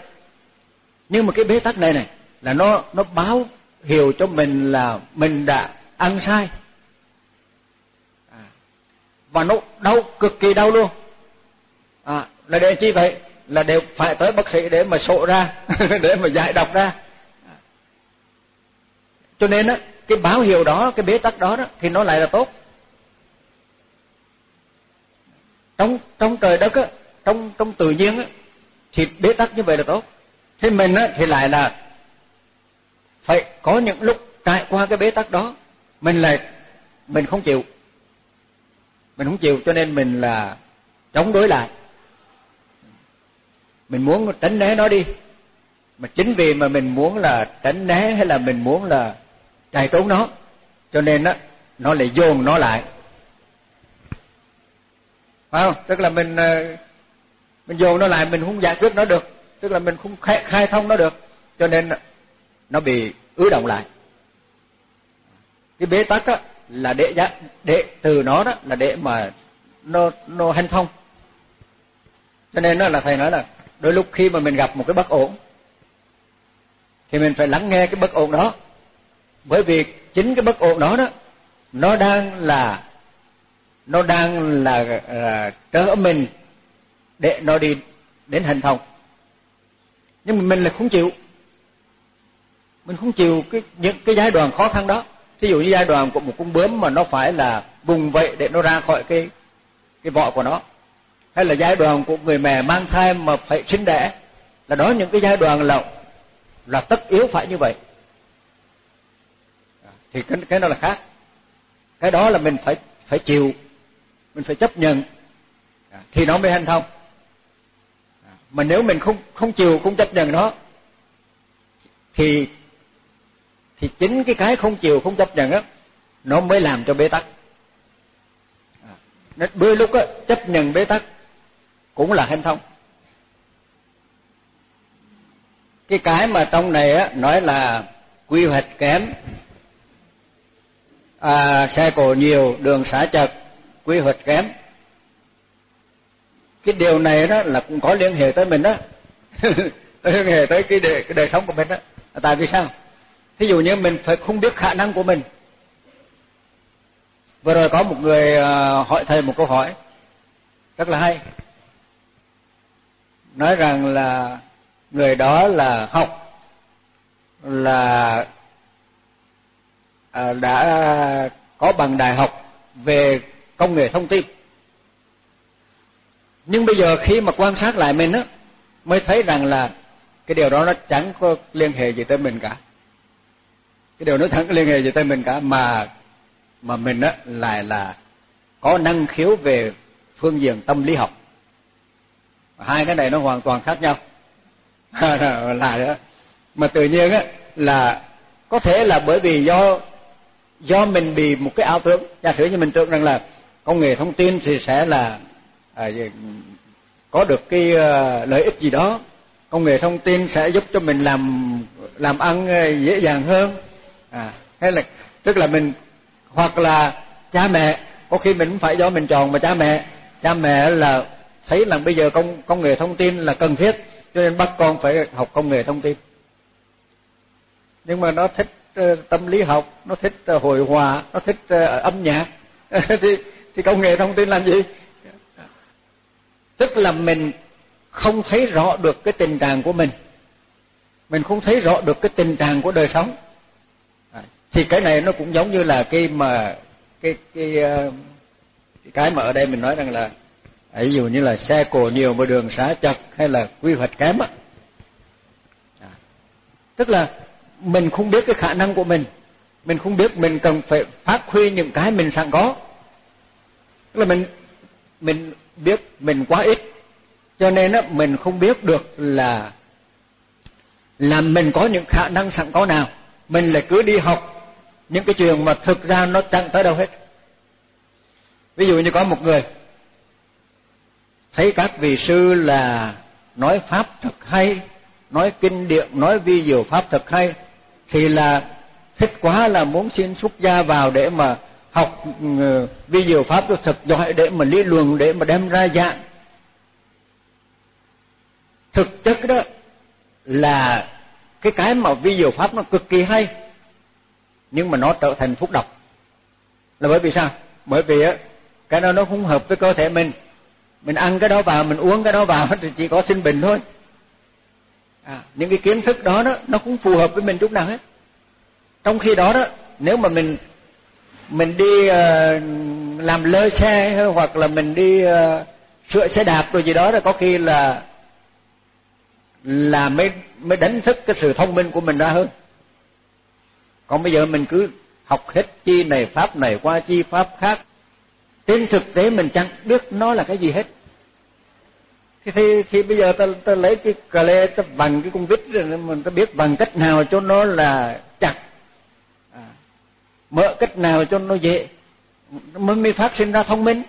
Nhưng mà cái bế tắc này này là nó nó báo hiệu cho mình là mình đã ăn sai và nó đau cực kỳ đau luôn. À, là để chi vậy? Là đều phải tới bác sĩ để mà sổ ra để mà giải độc ra. À. Cho nên á cái báo hiệu đó cái bế tắc đó đó thì nó lại là tốt. Trong trong trời đất á trong trong tự nhiên á thì bế tắc như vậy là tốt. Thế mình á thì lại là phải có những lúc trải qua cái bế tắc đó mình lại mình không chịu mình không chịu cho nên mình là chống đối lại. Mình muốn tránh né nó đi. Mà chính vì mà mình muốn là tránh né hay là mình muốn là chạy trốn nó cho nên á nó lại dồn nó lại. Phải không? Tức là mình ờ, mình dồn nó lại mình không giải quyết nó được. Tức là mình không khai, khai thông nó được. Cho nên nó bị ứ động lại. Cái bế tắc á là để để từ nó đó là để mà nó nó hanh thông. Cho nên nó là thầy nói là đôi lúc khi mà mình gặp một cái bất ổn thì mình phải lắng nghe cái bất ổn đó. Bởi vì chính cái bất ổn đó đó nó đang là nó đang là, là trở mình để nó đi đến hành thông. Nhưng mà mình là không chịu. Mình không chịu cái những cái giai đoạn khó khăn đó thí dụ như giai đoạn của một con bướm mà nó phải là vùng vậy để nó ra khỏi cái cái vỏ của nó. Hay là giai đoạn của người mẹ mang thai mà phải sinh đẻ. Là đó những cái giai đoạn là là tất yếu phải như vậy. À, thì cái cái đó là khác. Cái đó là mình phải phải chịu, mình phải chấp nhận. À, thì nó mới hành thông. À, mà nếu mình không không chịu, không chấp nhận nó, thì thì chính cái cái không chịu không chấp nhận á nó mới làm cho bế tắc. À, nên đôi lúc á chấp nhận bế tắc cũng là hanh thông. Cái cái mà trong này á nói là quy hoạch kém à, xe cộ nhiều đường xả chật quy hoạch kém. Cái điều này đó là cũng có liên hệ tới mình đó. Liên hệ tới cái đời, cái đời sống của mình đó. Tại vì sao? Thí dụ như mình phải không biết khả năng của mình. Vừa rồi có một người ờ, hỏi thầy một câu hỏi rất là hay. Nói rằng là người đó là học, là ờ, đã có bằng đại học về công nghệ thông tin. Nhưng bây giờ khi mà quan sát lại mình á, mới thấy rằng là cái điều đó nó chẳng có liên hệ gì tới mình cả cái điều nói thẳng liên hệ gì tới mình cả. Mà mà mình á lại là có năng khiếu về phương diện tâm lý học. Hai cái này nó hoàn toàn khác nhau. Là đó mà tự nhiên á là có thể là bởi vì do do mình bị một cái ảo tưởng. Giả sử như mình tưởng rằng là công nghệ thông tin thì sẽ là à, có được cái uh, lợi ích gì đó. Công nghệ thông tin sẽ giúp cho mình làm làm ăn ờ, dễ dàng hơn à hay là tức là mình hoặc là cha mẹ có khi mình cũng phải do mình chọn mà cha mẹ. Cha mẹ là thấy là bây giờ công công nghệ thông tin là cần thiết cho nên bắt con phải học công nghệ thông tin. Nhưng mà nó thích uh, tâm lý học nó thích uh, hội họa nó thích uh, âm nhạc. Thì thì công nghệ thông tin làm gì? Tức là mình không thấy rõ được cái tình trạng của mình. Mình không thấy rõ được cái tình trạng của đời sống thì cái này nó cũng giống như là cái mà cái cái ờ, cái, mà ở đây mình nói rằng là ví dụ như là xe cộ nhiều mà đường xá chật hay là quy hoạch kém á. À. Tức là mình không biết cái khả năng của mình. Mình không biết mình cần phải phát huy những cái mình sẵn có. Tức là mình mình biết mình quá ít. Cho nên á mình không biết được là là mình có những khả năng sẵn có nào. Mình lại cứ đi học những cái chuyện mà thực ra nó chẳng tới đâu hết. Ví dụ như có một người, thấy các vị sư là nói pháp thật hay, nói kinh điển, nói vi diệu pháp thật hay, thì là thích quá là muốn xin xuất gia vào để mà học ừ, vi diệu pháp cho thật giỏi để mà lý luận, để mà đem ra dạng thực chất đó là cái cái mà vi diệu pháp nó cực kỳ hay nhưng mà nó trở thành thuốc độc. Là bởi vì sao? Bởi vì á cái đó nó không hợp với cơ thể mình. Mình ăn cái đó vào mình uống cái đó vào thì chỉ có sinh bệnh thôi. À, những cái kiến thức đó đó nó cũng phù hợp với mình chút nào hết. Trong khi đó đó nếu mà mình mình đi uh, làm lơ xe hoặc là mình đi uh, sửa xe đạp rồi gì đó là có khi là là mới mới đánh thức cái sự thông minh của mình ra hơn còn bây giờ mình cứ học hết chi này pháp này qua chi pháp khác. Trên thực tế mình chẳng biết nó là cái gì hết. Thì thì, thì bây giờ ta ta lấy cái cà lê ta bằng cái con vít rồi mình ta biết bằng cách nào cho nó là chặt. À, mở cách nào cho nó dễ. Mới mới phát sinh ra thông minh.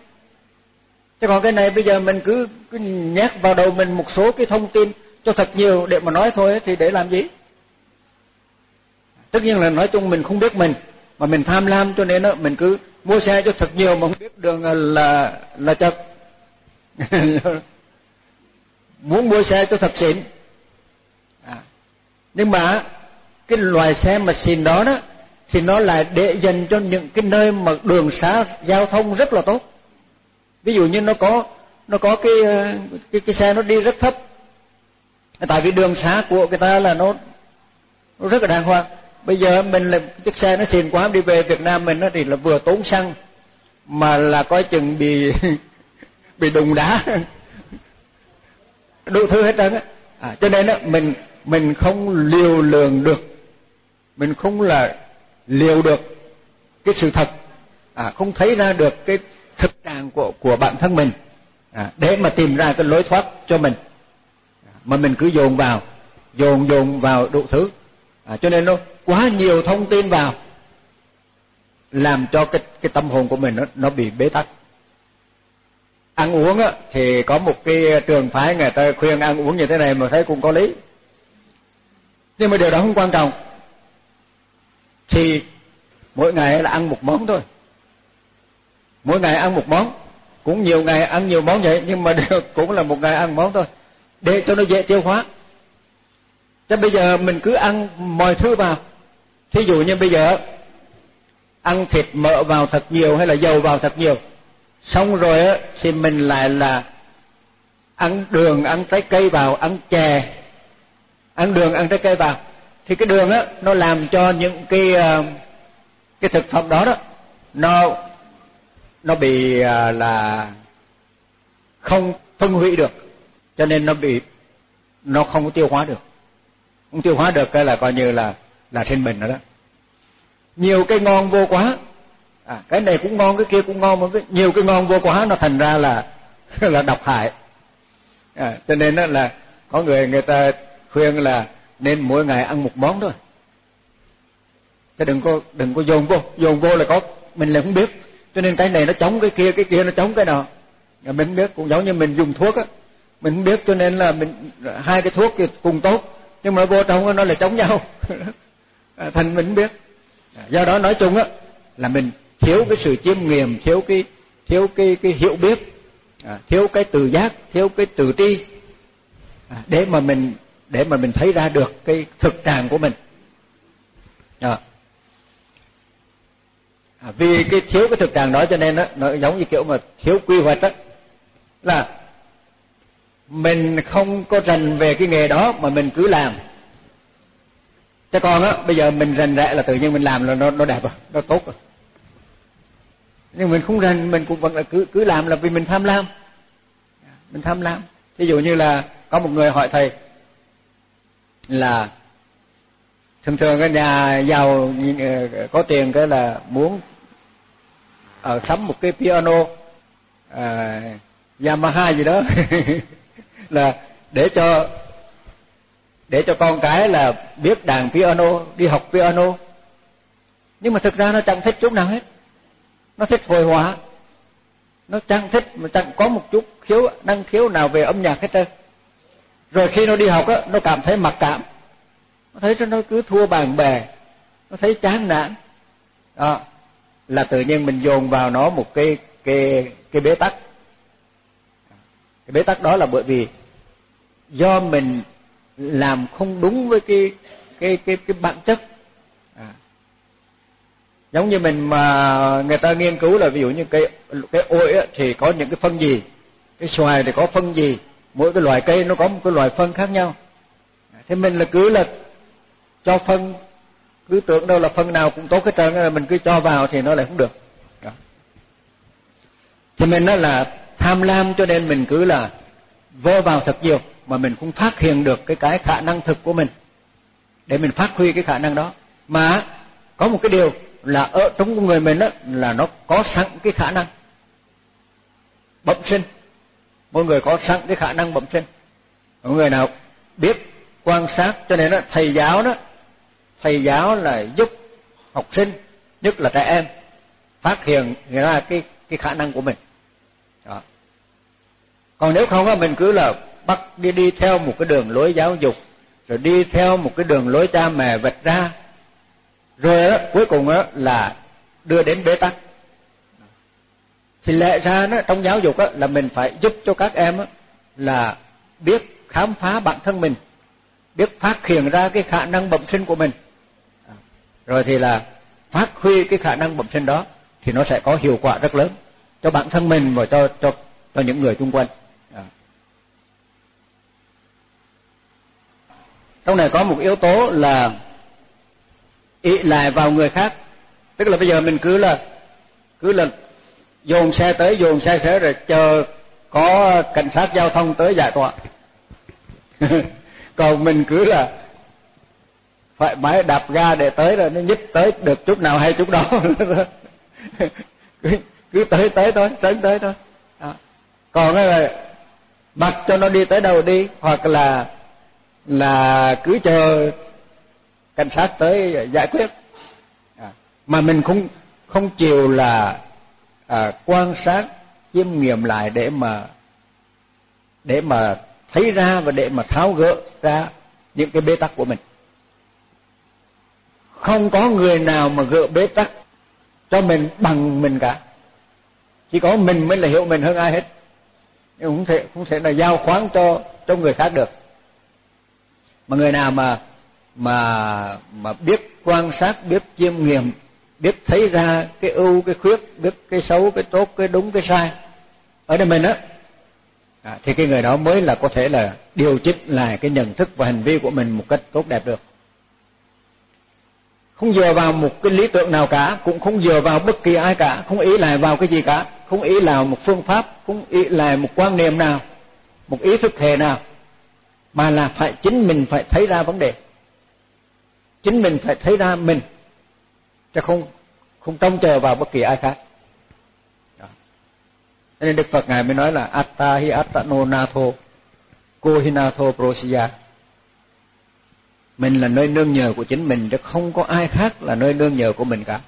Chứ còn cái này bây giờ mình cứ cứ nhét vào đầu mình một số cái thông tin cho thật nhiều để mà nói thôi thì để làm gì? Tất nhiên là nói chung mình không biết mình, mà mình tham lam cho nên đó mình cứ mua xe cho thật nhiều mà không biết đường à, là là chật. Muốn mua xe cho thật xịn. À. nhưng mà cái loại xe mà xịn đó đó, thì nó là để dành cho những cái nơi mà đường xá, giao thông rất là tốt. Ví dụ như nó có nó có cái à, cái cái xe nó đi rất thấp. Tại vì đường xá của người ta là nó nó rất là đàng hoàng bây giờ mình là chiếc xe nó xịn quá đi về Việt Nam mình nó thì là vừa tốn xăng mà là coi chừng bị bị đùng đá. Đủ thứ hết trơn á. À, cho nên á mình mình không liều lường được. Mình không là liều được cái sự thật. À, không thấy ra được cái thực trạng của của bản thân mình. À, để mà tìm ra cái lối thoát cho mình. À, mà mình cứ dồn vào dồn dồn vào đủ thứ. À, cho nên nó quá nhiều thông tin vào, làm cho cái cái tâm hồn của mình nó nó bị bế tắc. Ăn uống á, thì có một cái trường phái người ta khuyên ăn uống như thế này mà thấy cũng có lý. Nhưng mà điều đó không quan trọng. Thì mỗi ngày là ăn một món thôi. Mỗi ngày ăn một món. Cũng nhiều ngày ăn nhiều món vậy, nhưng mà đều cũng là một ngày ăn món thôi. Để cho nó dễ tiêu hóa. Chứ bây giờ mình cứ ăn mọi thứ vào thí dụ như bây giờ, ăn thịt mỡ vào thật nhiều hay là dầu vào thật nhiều, xong rồi á, thì mình lại là ăn đường, ăn trái cây vào, ăn chè. Ăn đường, ăn trái cây vào. Thì cái đường á, nó làm cho những cái ờ, cái thực phẩm đó đó, nó nó bị ờ, là không phân hủy được. Cho nên nó bị, nó không tiêu hóa được. Không tiêu hóa được cái là coi như là là trên mình rồi đó. Nhiều cái ngon vô quá. À, cái này cũng ngon cái kia cũng ngon mà cái, nhiều cái ngon vô quá nó thành ra là là độc hại. À, cho nên đó là có người người ta khuyên là nên mỗi ngày ăn một món thôi. Chứ đừng có đừng có dồn vô. Dồn vô là có mình là không biết. Cho nên cái này nó chống cái kia cái kia nó chống cái nào mình không biết cũng giống như mình dùng thuốc á. Mình không biết cho nên là mình hai cái thuốc thì cùng tốt. Nhưng mà vô trong nó là chống nhau à, thành mình biết. À, do đó nói chung á là mình thiếu cái sự chiêm nghiệm thiếu cái thiếu cái cái hiểu biết à, thiếu cái từ giác thiếu cái từ tri à, để mà mình để mà mình thấy ra được cái thực trạng của mình. À. À, vì cái thiếu cái thực trạng đó cho nên đó, nó giống như kiểu mà thiếu quy hoạch đó là mình không có rành về cái nghề đó mà mình cứ làm cho con á bây giờ mình rành rẽ là tự nhiên mình làm là nó nó đẹp rồi nó tốt rồi. Nhưng mình không rành mình cũng vẫn là cứ cứ làm là vì mình tham lam. Mình tham lam. Ví dụ như là có một người hỏi thầy là thường thường cái nhà giàu ờ, có tiền cái là muốn ở sắm một cái piano à, Yamaha gì đó. Là để cho để cho con cái là biết đàn piano, đi học piano. Nhưng mà thực ra nó chẳng thích chút nào hết. Nó thích hồi họa. Nó chẳng thích mà chẳng có một chút khiếu, năng khiếu nào về âm nhạc hết trơn. Rồi khi nó đi học á, nó cảm thấy mặc cảm. Nó thấy nó cứ thua bạn bè. Nó thấy chán nản. Đó, là tự nhiên mình dồn vào nó một cái cái cái bế tắc. Cái bế tắc đó là bởi vì do mình làm không đúng với cái cái cái cái bản chất à. giống như mình mà người ta nghiên cứu là ví dụ như cái cái ổi thì có những cái phân gì, cái xoài thì có phân gì, mỗi cái loại cây nó có một cái loại phân khác nhau à, thế mình là cứ là cho phân, cứ tưởng đâu là phân nào cũng tốt cái trơn là mình cứ cho vào thì nó lại không được đó. thì mình nói là tham lam cho nên mình cứ là vơ vào thật nhiều mà mình không phát hiện được cái cái khả năng thực của mình. Để mình phát huy cái khả năng đó. Mà có một cái điều là ở trong con người mình đó là nó có sẵn cái khả năng bẩm sinh. Mỗi người có sẵn cái khả năng bẩm sinh. Mọi người nào biết quan sát, cho nên đó thầy giáo đó, thầy giáo là giúp học sinh, nhất là trẻ em, phát hiện ra cái cái khả năng của mình. Đó. còn nếu không á, mình cứ là bắt đi đi theo một cái đường lối giáo dục rồi đi theo một cái đường lối cha mẹ vạch ra. Rồi đó, cuối cùng đó là đưa đến bế tắc. Thì lẽ ra nó trong giáo dục đó, là mình phải giúp cho các em đó, là biết khám phá bản thân mình biết phát hiện ra cái khả năng bẩm sinh của mình. Rồi thì là phát huy cái khả năng bẩm sinh đó thì nó sẽ có hiệu quả rất lớn cho bản thân mình và cho cho cho những người xung quanh. Trong này có một yếu tố là ý lại vào người khác. Tức là bây giờ mình cứ là cứ là dồn xe tới dồn xe tới rồi chờ có cảnh sát giao thông tới giải tỏa. Còn mình cứ là phải máy đạp ga để tới rồi nó nhích tới được chút nào hay chút đó. Cứ, cứ tới tới thôi tới tới thôi. Đó. còn là mặc cho nó đi tới đâu đi hoặc là là cứ chờ cảnh sát tới giải quyết. À, mà mình không không chịu là à, quan sát chiêm nghiệm lại để mà để mà thấy ra và để mà tháo gỡ ra những cái bế tắc của mình. Không có người nào mà gỡ bế tắc cho mình bằng mình cả. Chỉ có mình mới là hiểu mình hơn ai hết. Nhưng không thể không thể là giao khoán cho cho người khác được mà người nào mà mà mà biết quan sát biết chiêm nghiệm biết thấy ra cái ưu cái khuyết biết cái xấu cái tốt cái đúng cái sai ở đây mình á à, thì cái người đó mới là có thể là điều chỉnh lại cái nhận thức và hành vi của mình một cách tốt đẹp được. Không dựa vào một cái lý tưởng nào cả cũng không dựa vào bất kỳ ai cả không ý lại vào cái gì cả không ý là một phương pháp không ý là một quan niệm nào một ý thức hệ nào mà là phải chính mình phải thấy ra vấn đề. Chính mình phải thấy ra mình. Chứ không không trông chờ vào bất kỳ ai khác. Đó. nên đức phật ngài mới nói là atta hi atta no natho ko hi natho prosiya mình là nơi nương nhờ của chính mình, chứ không có ai khác là nơi nương nhờ của mình cả.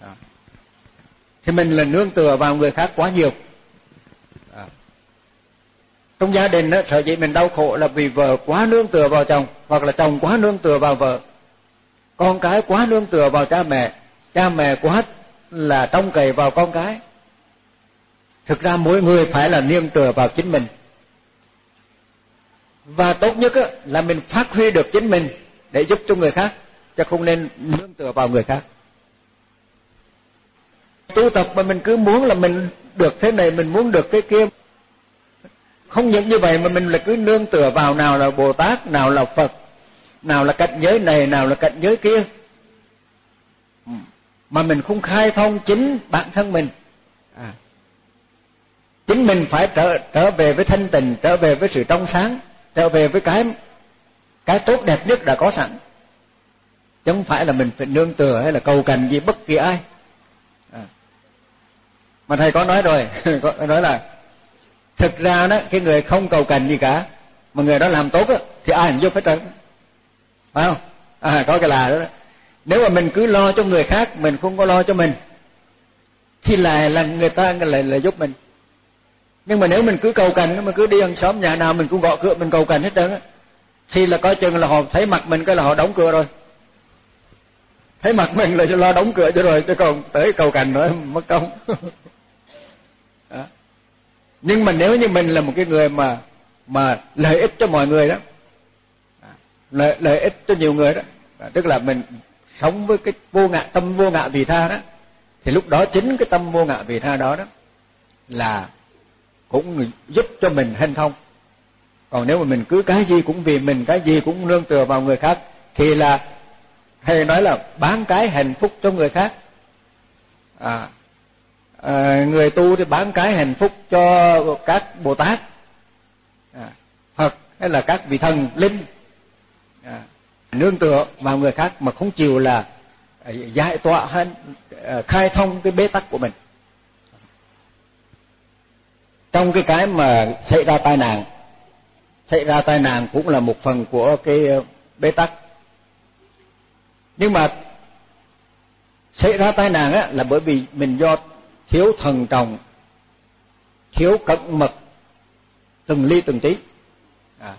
Đó. thì mình là nương tựa vào người khác quá nhiều trong gia đình đó sở dĩ mình đau khổ là vì vợ quá nương tựa vào chồng, hoặc là chồng quá nương tựa vào vợ. Con cái quá nương tựa vào cha mẹ cha mẹ quá là trông cậy vào con cái. Thực ra mỗi người phải là nương tựa vào chính mình. Và tốt nhất là mình phát huy được chính mình để giúp cho người khác, chứ không nên nương tựa vào người khác. Tu tập mà mình cứ muốn là mình được thế này, mình muốn được cái kia không những như vậy mà mình là cứ nương tựa vào nào là bồ tát, nào là phật, nào là cảnh giới này, nào là cảnh giới kia. Ừ. Mà mình không khai thông chính bản thân mình. À. chính mình phải trở trở về với thanh tịnh, trở về với sự trong sáng, trở về với cái cái tốt đẹp nhất đã có sẵn. Chứ không phải là mình phải nương tựa hay là cầu cành gì bất kỳ ai. À. mà thầy có nói rồi, có nói là thực ra đó cái người không cầu cành gì cả mà người đó làm tốt á thì ai cũng giúp hết trơn. Phải không? À có cái là đó, đó. Nếu mà mình cứ lo cho người khác mình không có lo cho mình thì là là người ta lại là giúp mình. Nhưng mà nếu mình cứ cầu cạnh mình cứ đi ăn xóm nhà nào mình cũng gõ cửa mình cầu cành hết trơn á thì là coi chừng là họ thấy mặt mình cái là họ đóng cửa rồi. Thấy mặt mình là lo đóng cửa cho rồi chứ còn tới cầu cành nữa mất công. nhưng mà nếu như mình là một cái người mà mà lợi ích cho mọi người đó à, lợi lợi ích cho nhiều người đó à, tức là mình sống với cái vô ngã tâm vô ngã vị tha đó thì lúc đó chính cái tâm vô ngã vị tha đó đó là cũng giúp cho mình hanh thông. Còn nếu mà mình cứ cái gì cũng vì mình cái gì cũng nương tựa vào người khác thì là hay nói là bán cái hạnh phúc cho người khác. À, à người tu thì bán cái hạnh phúc cho các bồ tát. À, phật hay là các vị thần linh. À, nương tựa vào người khác mà không chịu là à, giải tỏa hay à, khai thông cái bế tắc của mình. Trong cái cái mà xảy ra tai nạn xảy ra tai nạn cũng là một phần của cái à, bế tắc. Nhưng mà xảy ra tai nạn á là bởi vì mình do thiếu thần trọng thiếu cẩn mật từng ly từng tí à,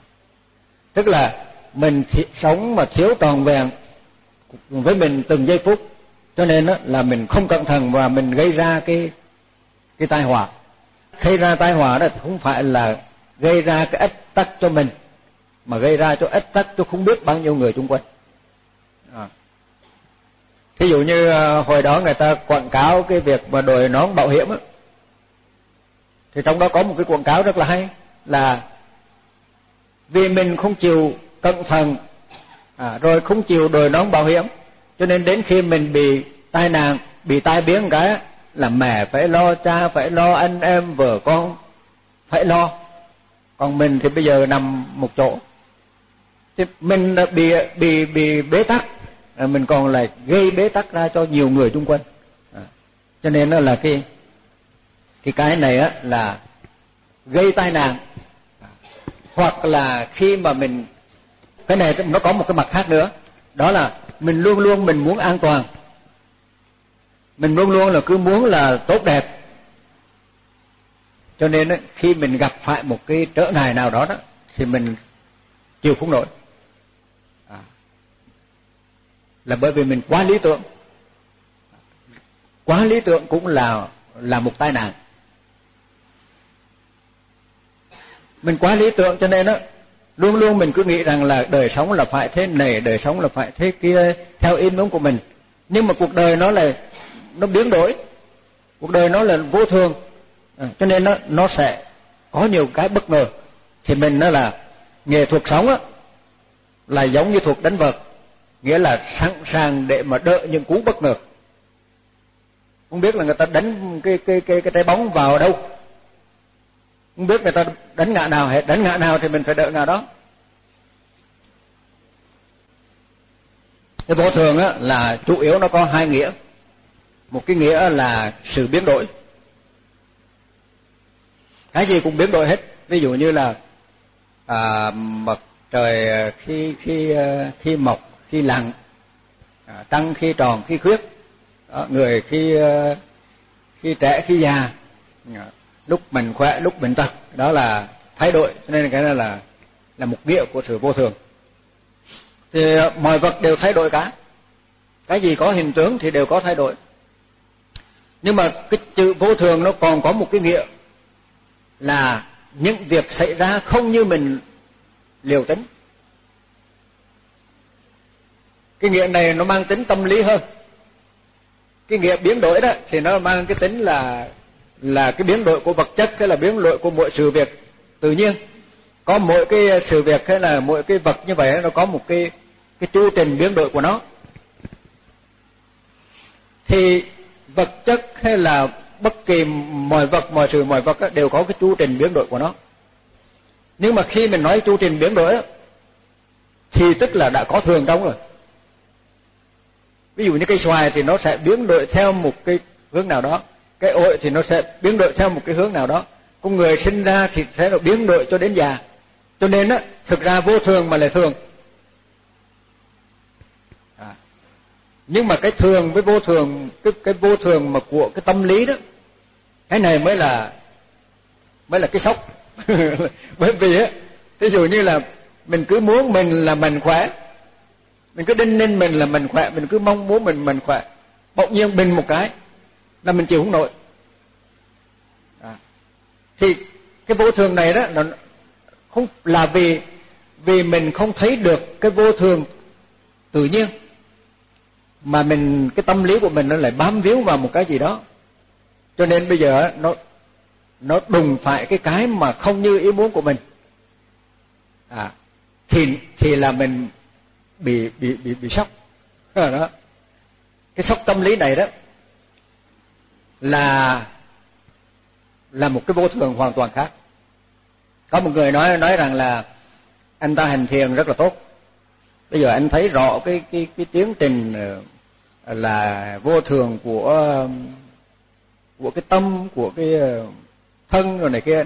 tức là mình sống mà thiếu tròn vẹn với mình từng giây phút cho nên đó là mình không cẩn thận và mình gây ra cái cái tai họa gây ra tai họa đó không phải là gây ra cái ách tắc cho mình mà gây ra cho ách tắc cho không biết bao nhiêu người xung quanh à thí dụ như ờ, hồi đó người ta quảng cáo cái việc mà đổi nón bảo hiểm á thì trong đó có một cái quảng cáo rất là hay là vì mình không chịu cẩn thận à, rồi không chịu đổi nón bảo hiểm cho nên đến khi mình bị tai nạn bị tai biến cái là mẹ phải lo cha phải lo anh em vợ con phải lo. Còn mình thì bây giờ nằm một chỗ. Thì mình bị bị bị bế tắc. À, mình còn lại gây bế tắc ra cho nhiều người xung quanh. À, cho nên nó là cái cái cái này á là gây tai nạn. À, hoặc là khi mà mình cái này nó có một cái mặt khác nữa. Đó là mình luôn luôn mình muốn an toàn. Mình luôn luôn là cứ muốn là tốt đẹp. Cho nên khi mình gặp phải một cái trở ngại nào đó đó thì mình chịu không nổi à, là bởi vì mình quá lý tưởng. Quá lý tưởng cũng là là một tai nạn. Mình quá lý tưởng cho nên đó luôn luôn mình cứ nghĩ rằng là đời sống là phải thế này đời sống là phải thế kia theo ý muốn của mình. Nhưng mà cuộc đời nó là nó biến đổi. Cuộc đời nó là vô thường. À, cho nên nó nó sẽ có nhiều cái bất ngờ. Thì mình nó là nghề thuộc sống á là giống như thuộc đánh vật nghĩa là sẵn sàng để mà đợi những cú bất ngờ. Không biết là người ta đánh cái cái cái cái trái bóng vào đâu. Không biết người ta đánh ngã nào hết đánh ngã nào thì mình phải đợi ngã đó. Cái vô thường á là chủ yếu nó có hai nghĩa. Một cái nghĩa là sự biến đổi. Cái gì cũng biến đổi hết. Ví dụ như là à, mặt trời à, khi khi à, khi mọc khi lặng à, tăng khi tròn khi khuyết. Đó, người khi ờ, khi trẻ khi già à, lúc mình khỏe lúc mình tật đó là thay đổi cho nên cái này là là một nghĩa của sự vô thường. Thì ờ, mọi vật đều thay đổi cả. Cái gì có hình tướng thì đều có thay đổi. Nhưng mà cái chữ vô thường nó còn có một cái nghĩa là những việc xảy ra không như mình liều tính. Cái nghĩa này nó mang tính tâm lý hơn. Cái nghĩa biến đổi đó thì nó mang cái tính là là cái biến đổi của vật chất hay là biến đổi của mọi sự việc. Tự nhiên, có mỗi cái sự việc hay là mỗi cái vật như vậy, nó có một cái cái chu trình biến đổi của nó. Thì vật chất hay là bất kỳ mọi vật, mọi sự, mọi vật đều có cái chu trình biến đổi của nó. Nhưng mà khi mình nói chu trình biến đổi thì tức là đã có thường trong rồi ví dụ như cây xoài thì nó sẽ biến đổi theo một cái hướng nào đó. Cái ổi thì nó sẽ biến đổi theo một cái hướng nào đó. Con người sinh ra thì sẽ được biến đổi cho đến già. Cho nên á, thực ra vô thường mà là thường. À. nhưng mà cái thường với vô thường, cái cái vô thường mà của cái tâm lý đó, cái này mới là mới là cái sốc. Bởi vì á ví dụ như là mình cứ muốn mình là mình khỏe mình cứ đinh ninh mình là mình khỏe, mình cứ mong muốn mình mình khỏe. Bỗng nhiên bình một cái là mình chịu không nổi. À. thì cái vô thường này đó là không, là vì vì mình không thấy được cái vô thường tự nhiên, mà mình, cái tâm lý của mình nó lại bám víu vào một cái gì đó. Cho nên bây giờ nó nó đùng phải cái cái mà không như ý muốn của mình. À. Thì thì là mình bị bị bị bị sốc. Đó cái sốc tâm lý này đó là là một cái vô thường hoàn toàn khác. Có một người nói nói rằng là, anh ta hành thiền rất là tốt. Bây giờ anh thấy rõ cái cái cái tiến trình ờ, là vô thường của của cái tâm, của cái ờ, thân rồi này kia.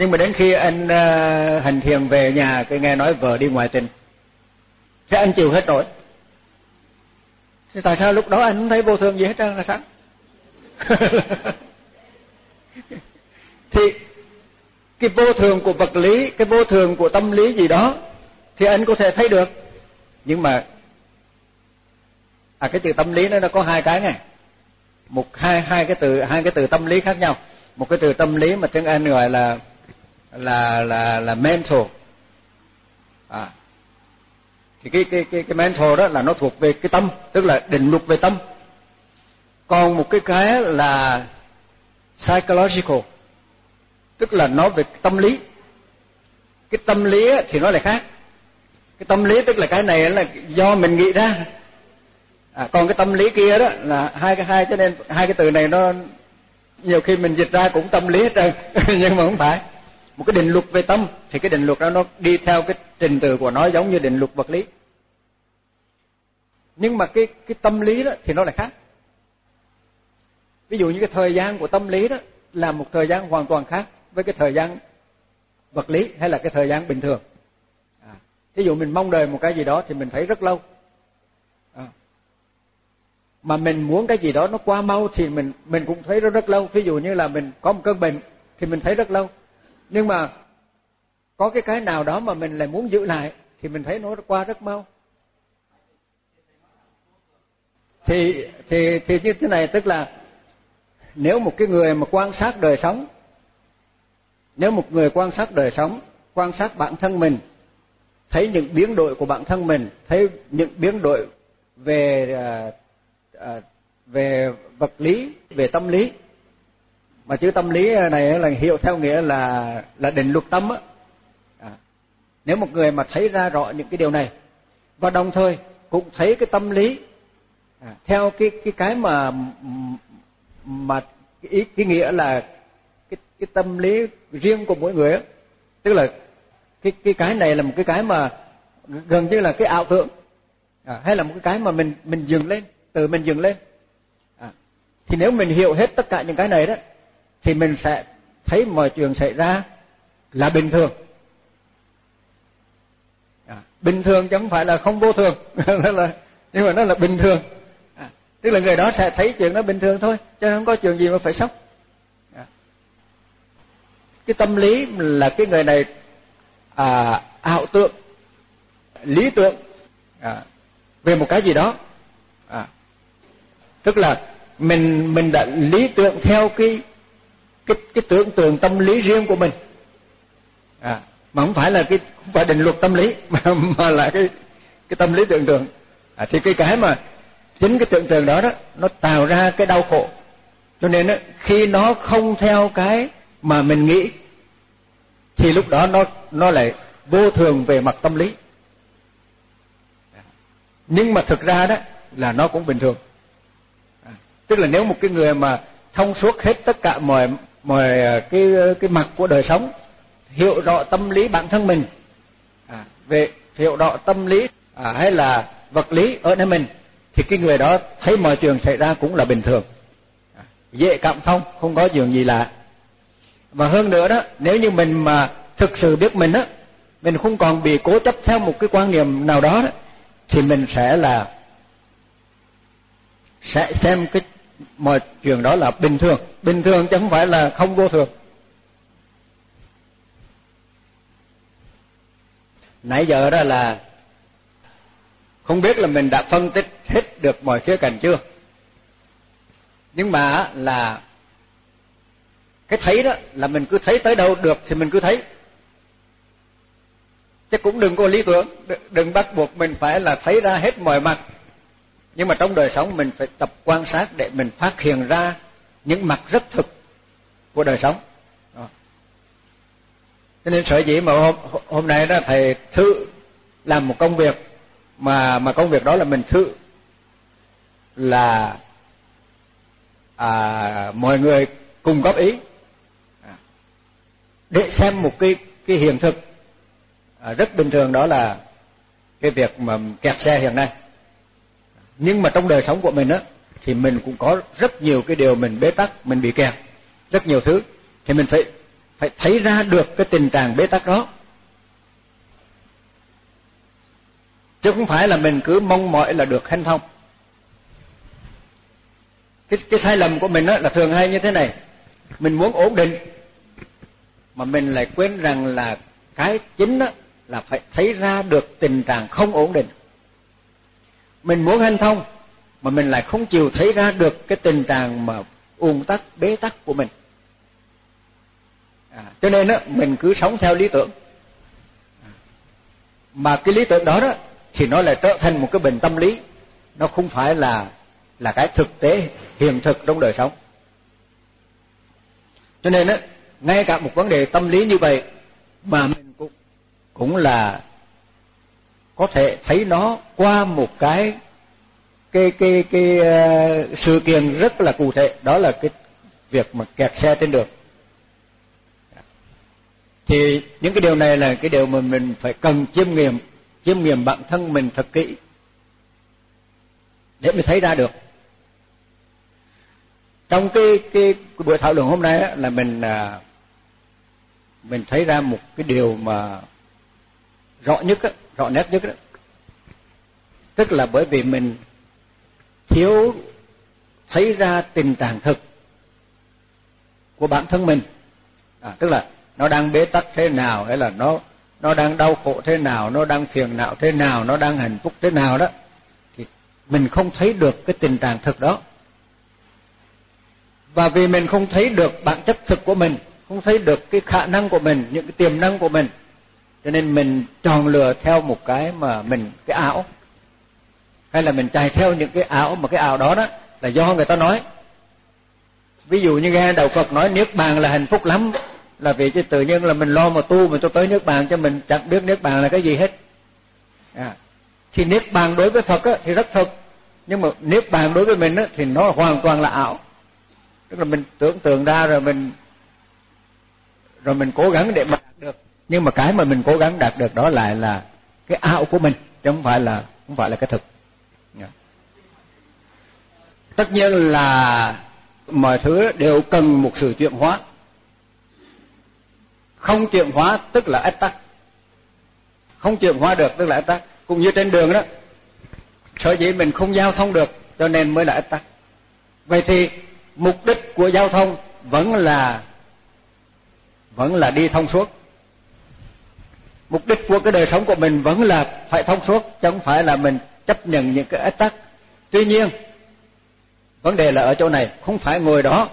Nhưng mà đến khi anh uh, hành thiền về nhà cái nghe nói vợ đi ngoại tình thế anh chịu hết nổi. Thế tại sao lúc đó anh không thấy vô thường gì hết trơn là sao? Thì cái vô thường của vật lý cái vô thường của tâm lý gì đó thì anh có thể thấy được. Nhưng mà à cái từ tâm lý nó nó có hai cái này một hai hai cái từ hai cái từ tâm lý khác nhau. Một cái từ tâm lý mà tiếng anh gọi là là là là mental. À. Thì cái cái cái cái mental đó là nó thuộc về cái tâm tức là định luật về tâm. Còn một cái cái là psychological tức là nó về tâm lý. Cái tâm lý thì nó lại khác. Cái tâm lý tức là cái này là do mình nghĩ ra. À, còn cái tâm lý kia đó là hai cái hai cho nên hai cái từ này nó nhiều khi mình dịch ra cũng tâm lý hết trơn nhưng mà không phải một cái định luật về tâm thì cái định luật đó nó đi theo cái trình tự của nó giống như định luật vật lý. Nhưng mà cái cái tâm lý đó thì nó lại khác. Ví dụ như cái thời gian của tâm lý đó là một thời gian hoàn toàn khác với cái thời gian vật lý hay là cái thời gian bình thường. À, ví dụ mình mong đợi một cái gì đó thì mình thấy rất lâu. À, mà mình muốn cái gì đó nó qua mau thì mình mình cũng thấy rất rất lâu. Ví dụ như là mình có một cơn bệnh thì mình thấy rất lâu nhưng mà có cái cái nào đó mà mình lại muốn giữ lại thì mình thấy nó qua rất mau. Thì thì thì như thế này tức là nếu một cái người mà quan sát đời sống nếu một người quan sát đời sống quan sát bản thân mình thấy những biến đổi của bản thân mình thấy những biến đổi về à, à, về vật lý về tâm lý mà chữ tâm lý này là hiểu theo nghĩa là là định luật tâm á. À, nếu một người mà thấy ra rõ những cái điều này và đồng thời cũng thấy cái tâm lý à, theo cái cái cái mà mà cái ý cái nghĩa là cái cái tâm lý riêng của mỗi người á. Tức là cái cái cái này là một cái cái mà gần như là cái ảo tưởng à, hay là một cái cái mà mình mình dừng lên từ mình dừng lên. À, thì nếu mình hiểu hết tất cả những cái này đó thì mình sẽ thấy mọi chuyện xảy ra là bình thường. À, bình thường chứ không phải là không vô thường. Là nhưng mà nó là bình thường. À, tức là người đó sẽ thấy chuyện nó bình thường thôi cho nên không có chuyện gì mà phải sốc. À. cái tâm lý là cái người này à, ảo tượng lý tưởng à, về một cái gì đó. À, tức là mình mình đã lý tưởng theo cái cái cái tưởng tượng tâm lý riêng của mình. À, mà không phải là cái không phải định luật tâm lý mà mà là cái cái tâm lý tưởng tượng. À, thì cái cái mà chính cái tưởng tượng đó đó nó tạo ra cái đau khổ. Cho nên đó, khi nó không theo cái mà mình nghĩ thì lúc đó nó nó lại vô thường về mặt tâm lý. Nhưng mà thực ra đó là nó cũng bình thường. À, tức là nếu một cái người mà thông suốt hết tất cả mọi mọi à, cái cái mặt của đời sống hiểu rõ tâm lý bản thân mình. À, về hiểu rõ tâm lý à, hay là vật lý ở nơi mình thì cái người đó thấy mọi chuyện xảy ra cũng là bình thường. À, dễ cảm thông không có chuyện gì lạ. Và hơn nữa đó nếu như mình mà thực sự biết mình á mình không còn bị cố chấp theo một cái quan niệm nào đó, đó thì mình sẽ là sẽ xem cái mọi chuyện đó là bình thường bình thường chứ không phải là không vô thường. Nãy giờ đó là không biết là mình đã phân tích hết được mọi khía cạnh chưa? Nhưng mà là cái thấy đó, là mình cứ thấy tới đâu được thì mình cứ thấy. Chứ cũng đừng có lý tưởng đừng bắt buộc mình phải là thấy ra hết mọi mặt. Nhưng mà trong đời sống mình phải tập quan sát để mình phát hiện ra những mặt rất thực của đời sống. Đó. cho nên sở dĩ mà hôm hôm nay đó thầy thử làm một công việc mà mà công việc đó là mình thử là à, mọi người cùng góp ý. À. Để xem một cái cái hiện thực à, rất bình thường đó là cái việc mà kẹt xe hiện nay. Nhưng mà trong đời sống của mình á thì mình cũng có rất nhiều cái điều mình bế tắc, mình bị kẹt. Rất nhiều thứ. Thì mình phải phải thấy ra được cái tình trạng bế tắc đó. Chứ không phải là mình cứ mong mỏi là được hanh thông. Cái cái sai lầm của mình đó là thường hay như thế này. Mình muốn ổn định, mà mình lại quên rằng là cái chính đó là phải thấy ra được tình trạng không ổn định. Mình muốn hanh thông mà mình lại không chịu thấy ra được cái tình trạng mà ùn tắc bế tắc của mình. À, cho nên á mình cứ sống theo lý tưởng. À, mà cái lý tưởng đó đó thì nó lại trở thành một cái bệnh tâm lý. Nó không phải là là cái thực tế hiện thực trong đời sống. Cho nên á ngay cả một vấn đề tâm lý như vậy mà mình cũng cũng là có thể thấy nó qua một cái cái cái cái uh, sự kiện rất là cụ thể. Đó là cái việc mà kẹt xe trên đường. Thì những cái điều này là cái điều mà mình phải cần chiêm nghiệm chiêm nghiệm bản thân mình thật kỹ để mình thấy ra được. Trong cái cái, cái buổi thảo luận hôm nay á, là mình à, mình thấy ra một cái điều mà rõ nhất á, rõ nét nhất đó. tức là bởi vì mình thiếu thấy ra tình trạng thực của bản thân mình. À, tức là nó đang bế tắc thế nào hay là nó nó đang đau khổ thế nào nó đang phiền não thế nào nó đang hạnh phúc thế nào đó thì mình không thấy được cái tình trạng thực đó. Và vì mình không thấy được bản chất thực của mình không thấy được cái khả năng của mình những cái tiềm năng của mình cho nên mình chọn lựa theo một cái mà mình cái ảo hay là mình chạy theo những cái ảo mà cái ảo đó đó là do người ta nói. Ví dụ như nghe đầu Phật nói niết bàn là hạnh phúc lắm. Là vì chứ tự nhiên là mình lo mà tu mình cho tới nước bàn cho mình chẳng biết nước bàn là cái gì hết. À, thì niết bàn đối với Phật á, thì rất thật. Nhưng mà niết bàn đối với mình á, thì nó hoàn toàn là ảo. Tức là mình tưởng tượng ra rồi mình rồi mình cố gắng để mà đạt được. Nhưng mà cái mà mình cố gắng đạt được đó lại là cái ảo của mình chứ không phải là không phải là cái thực tất nhiên là mọi thứ đều cần một sự chuyển hóa. Không chuyển hóa tức là ách tắc. Không chuyển hóa được tức là ách tắc. Cũng như trên đường đó, sở dĩ mình không giao thông được, cho nên mới là ách tắc. Vậy thì mục đích của giao thông vẫn là vẫn là đi thông suốt. Mục đích của cái đời sống của mình vẫn là phải thông suốt, chứ không phải là mình chấp nhận những cái ách tắc. Tuy nhiên vấn đề là ở chỗ này, không phải ngồi đó,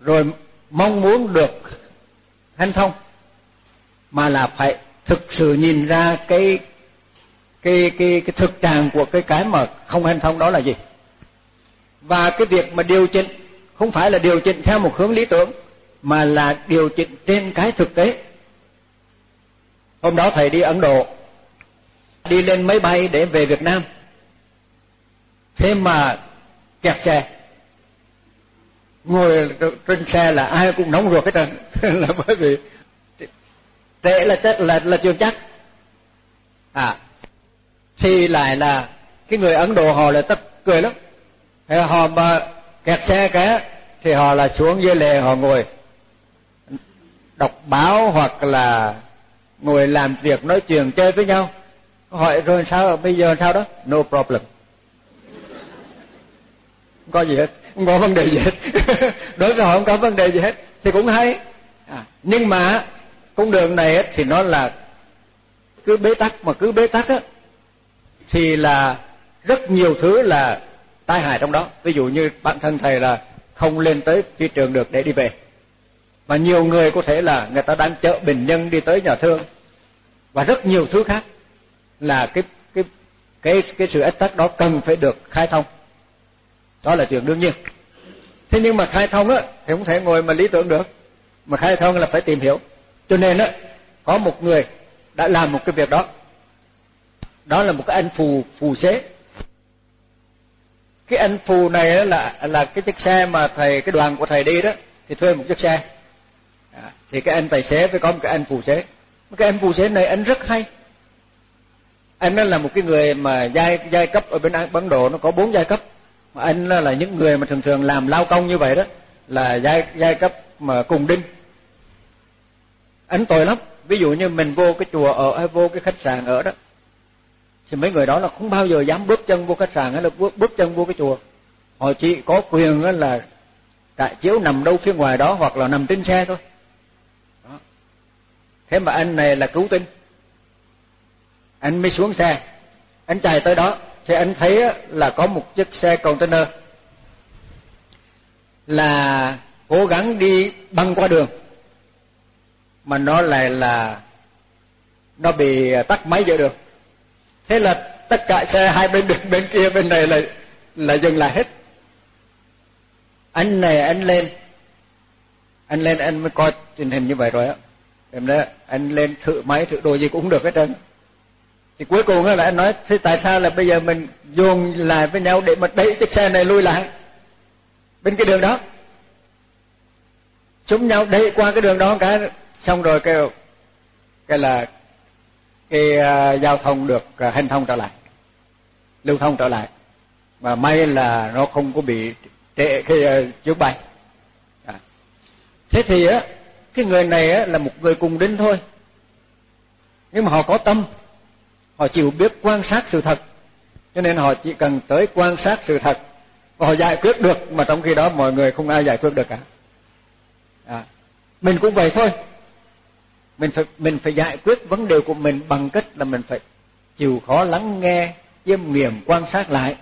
rồi mong muốn được hanh thông, mà là phải thực sự nhìn ra cái cái cái cái thực trạng của cái cái mà không hanh thông đó là gì. Và cái việc mà điều chỉnh, không phải là điều chỉnh theo một hướng lý tưởng, mà là điều chỉnh trên cái thực tế. Hôm đó thầy đi ấn độ, đi lên máy bay để về việt nam. Thế mà kẹt xe. Ngồi trên xe là ai cũng nóng ruột hết trơn. Là bởi vì tệ là chắc là là chưa chắc. À thì lại là cái người ấn độ họ là tất cười lắm. Họ mà kẹt xe cái thì họ là xuống dưới lề họ ngồi, đọc báo hoặc là ngồi làm việc, nói chuyện, chơi với nhau. Hỏi, rồi sao? Bây giờ sao đó? No problem không có gì hết không có vấn đề gì hết. Đối với họ không có vấn đề gì hết thì cũng hay. À, nhưng mà con đường này thì nó là cứ bế tắc mà cứ bế tắc á thì là rất nhiều thứ là tai hại trong đó. Ví dụ như bản thân thầy là không lên tới phi trường được để đi về. Mà nhiều người có thể là người ta đang chở bệnh nhân đi tới nhà thương. Và rất nhiều thứ khác là cái cái cái cái sự ách tắc đó cần phải được khai thông đó là chuyện đương nhiên. Thế nhưng mà khai thông á thì không thể ngồi mà lý tưởng được. Mà khai thông là phải tìm hiểu. Cho nên á có một người đã làm một cái việc đó. Đó là một cái anh phù phù xế. Cái anh phù này là là cái chiếc xe mà thầy cái đoàn của thầy đi đó thì thuê một chiếc xe. À, thì cái anh tài xế phải có một cái anh phù xế. Cái anh phù xế này anh rất hay. Anh đó là một cái người mà giai giai cấp ở bên Ấn Độ nó có bốn giai cấp mà anh là, là những người mà thường thường làm lao công như vậy đó là giai giai cấp mà cùng đinh. Anh tội lắm. Ví dụ như mình vô cái chùa ở hay vô cái khách sạn ở đó thì mấy người đó là không bao giờ dám bước chân vô khách sạn hay là bước, bước chân vô cái chùa. Họ chỉ có quyền là tại chiếu nằm đâu phía ngoài đó hoặc là nằm trên xe thôi. Đó. thế mà anh này là cứu tinh. Anh mới xuống xe. Anh chạy tới đó thì anh thấy là có một chiếc xe container là cố gắng đi băng qua đường, mà nó lại là, nó bị tắt máy giữa đường. Thế là tất cả xe hai bên đường, bên kia, bên này là là dừng lại hết. Anh này anh lên anh lên anh mới coi tình hình như vậy rồi á. Em đó anh lên thử máy, thử đồ gì cũng được hết trơn thì cuối cùng là anh nói thế tại sao là bây giờ mình dồn lại với nhau để mà đẩy chiếc xe này lui lại? Bên cái đường đó. Chúng nhau đẩy qua cái đường đó cái xong rồi kêu cái là cái uh, giao thông được uh, hành thông trở lại lưu thông trở lại. Mà may là nó không có bị trễ khi uh, chuyến bay. À. thế thì á cái người này á là một người cùng đinh thôi. Nhưng mà họ có tâm họ chịu biết quan sát sự thật. Cho nên họ chỉ cần tới quan sát sự thật. Và họ giải quyết được mà trong khi đó mọi người không ai giải quyết được cả. À, mình cũng vậy thôi. Mình phải mình phải giải quyết vấn đề của mình bằng cách là mình phải chịu khó lắng nghe chiêm nghiệm quan sát lại.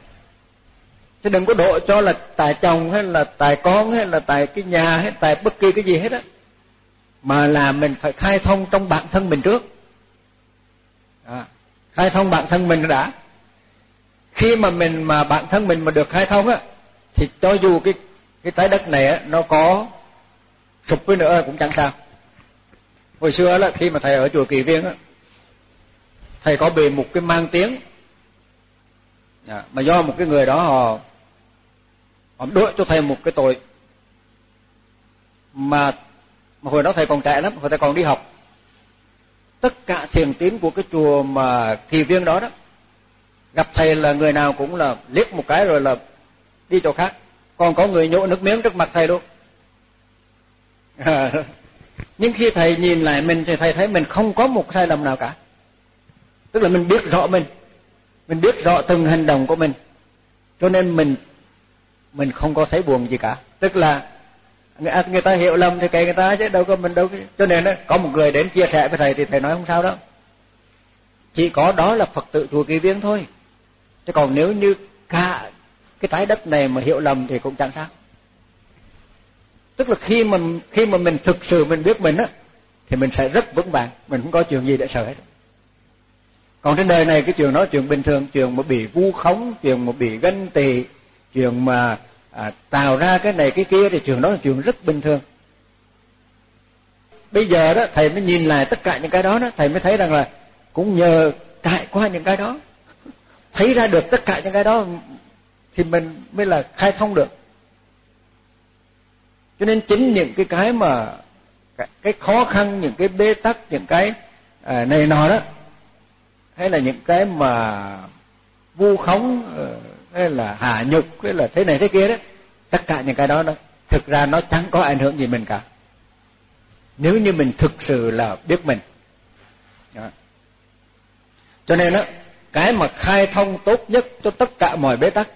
Chứ đừng có độ cho là tài chồng hay là tài con hay là tài cái nhà hay tài bất kỳ cái gì hết á. Mà là mình phải khai thông trong bản thân mình trước. À, khai thông bản thân mình đã. Khi mà mình mà bản thân mình mà được khai thông á thì cho dù cái cái trái đất này á nó có sụp với nữa cũng chẳng sao. Hồi xưa là khi mà thầy ở chùa kỳ viên á thầy có bị một cái mang tiếng. À, mà do một cái người đó họ họ đuổi cho thầy một cái tội mà mà hồi đó thầy còn trẻ lắm hồi thầy còn đi học tất cả thiền tín của cái chùa mà kỳ viên đó đó, gặp thầy là người nào cũng là liếc một cái rồi là đi chỗ khác. Còn có người nhổ nước miếng trước mặt thầy luôn. Nhưng khi thầy nhìn lại mình thì thầy thấy mình không có một sai lầm nào cả. Tức là mình biết rõ mình. Mình biết rõ từng hành động của mình. Cho nên mình mình không có thấy buồn gì cả. Tức là người, người ta hiểu lầm thì kệ người ta chứ đâu có mình đâu cho nên đó, có một người đến chia sẻ với thầy thì thầy nói không sao đâu chỉ có đó là phật tử chùa kỳ viên thôi. Chứ còn nếu như cả cái trái đất này mà hiểu lầm thì cũng chẳng sao. Tức là khi mà khi mà mình thực sự mình biết mình á thì mình sẽ rất vững vàng. Mình không có chuyện gì để sợ hết. Còn trên đời này cái chuyện nói chuyện bình thường chuyện mà bị vu khống chuyện mà bị ganh tị chuyện mà à, tạo ra cái này cái kia thì chuyện đó là chuyện rất bình thường. Bây giờ đó thầy mới nhìn lại tất cả những cái đó đó thầy mới thấy rằng là cũng nhờ trải qua những cái đó thấy ra được tất cả những cái đó thì mình mới là khai thông được. Cho nên chính những cái cái mà cái khó khăn những cái bế tắc những cái à, này nọ đó hay là những cái mà vu khống ờ, hay là hạ nhục hay là thế này thế kia đó tất cả những cái đó đó, thực ra nó chẳng có ảnh hưởng gì mình cả. Nếu như mình thực sự là biết mình. Đó. cho nên đó, cái mà khai thông tốt nhất cho tất cả mọi bế tắc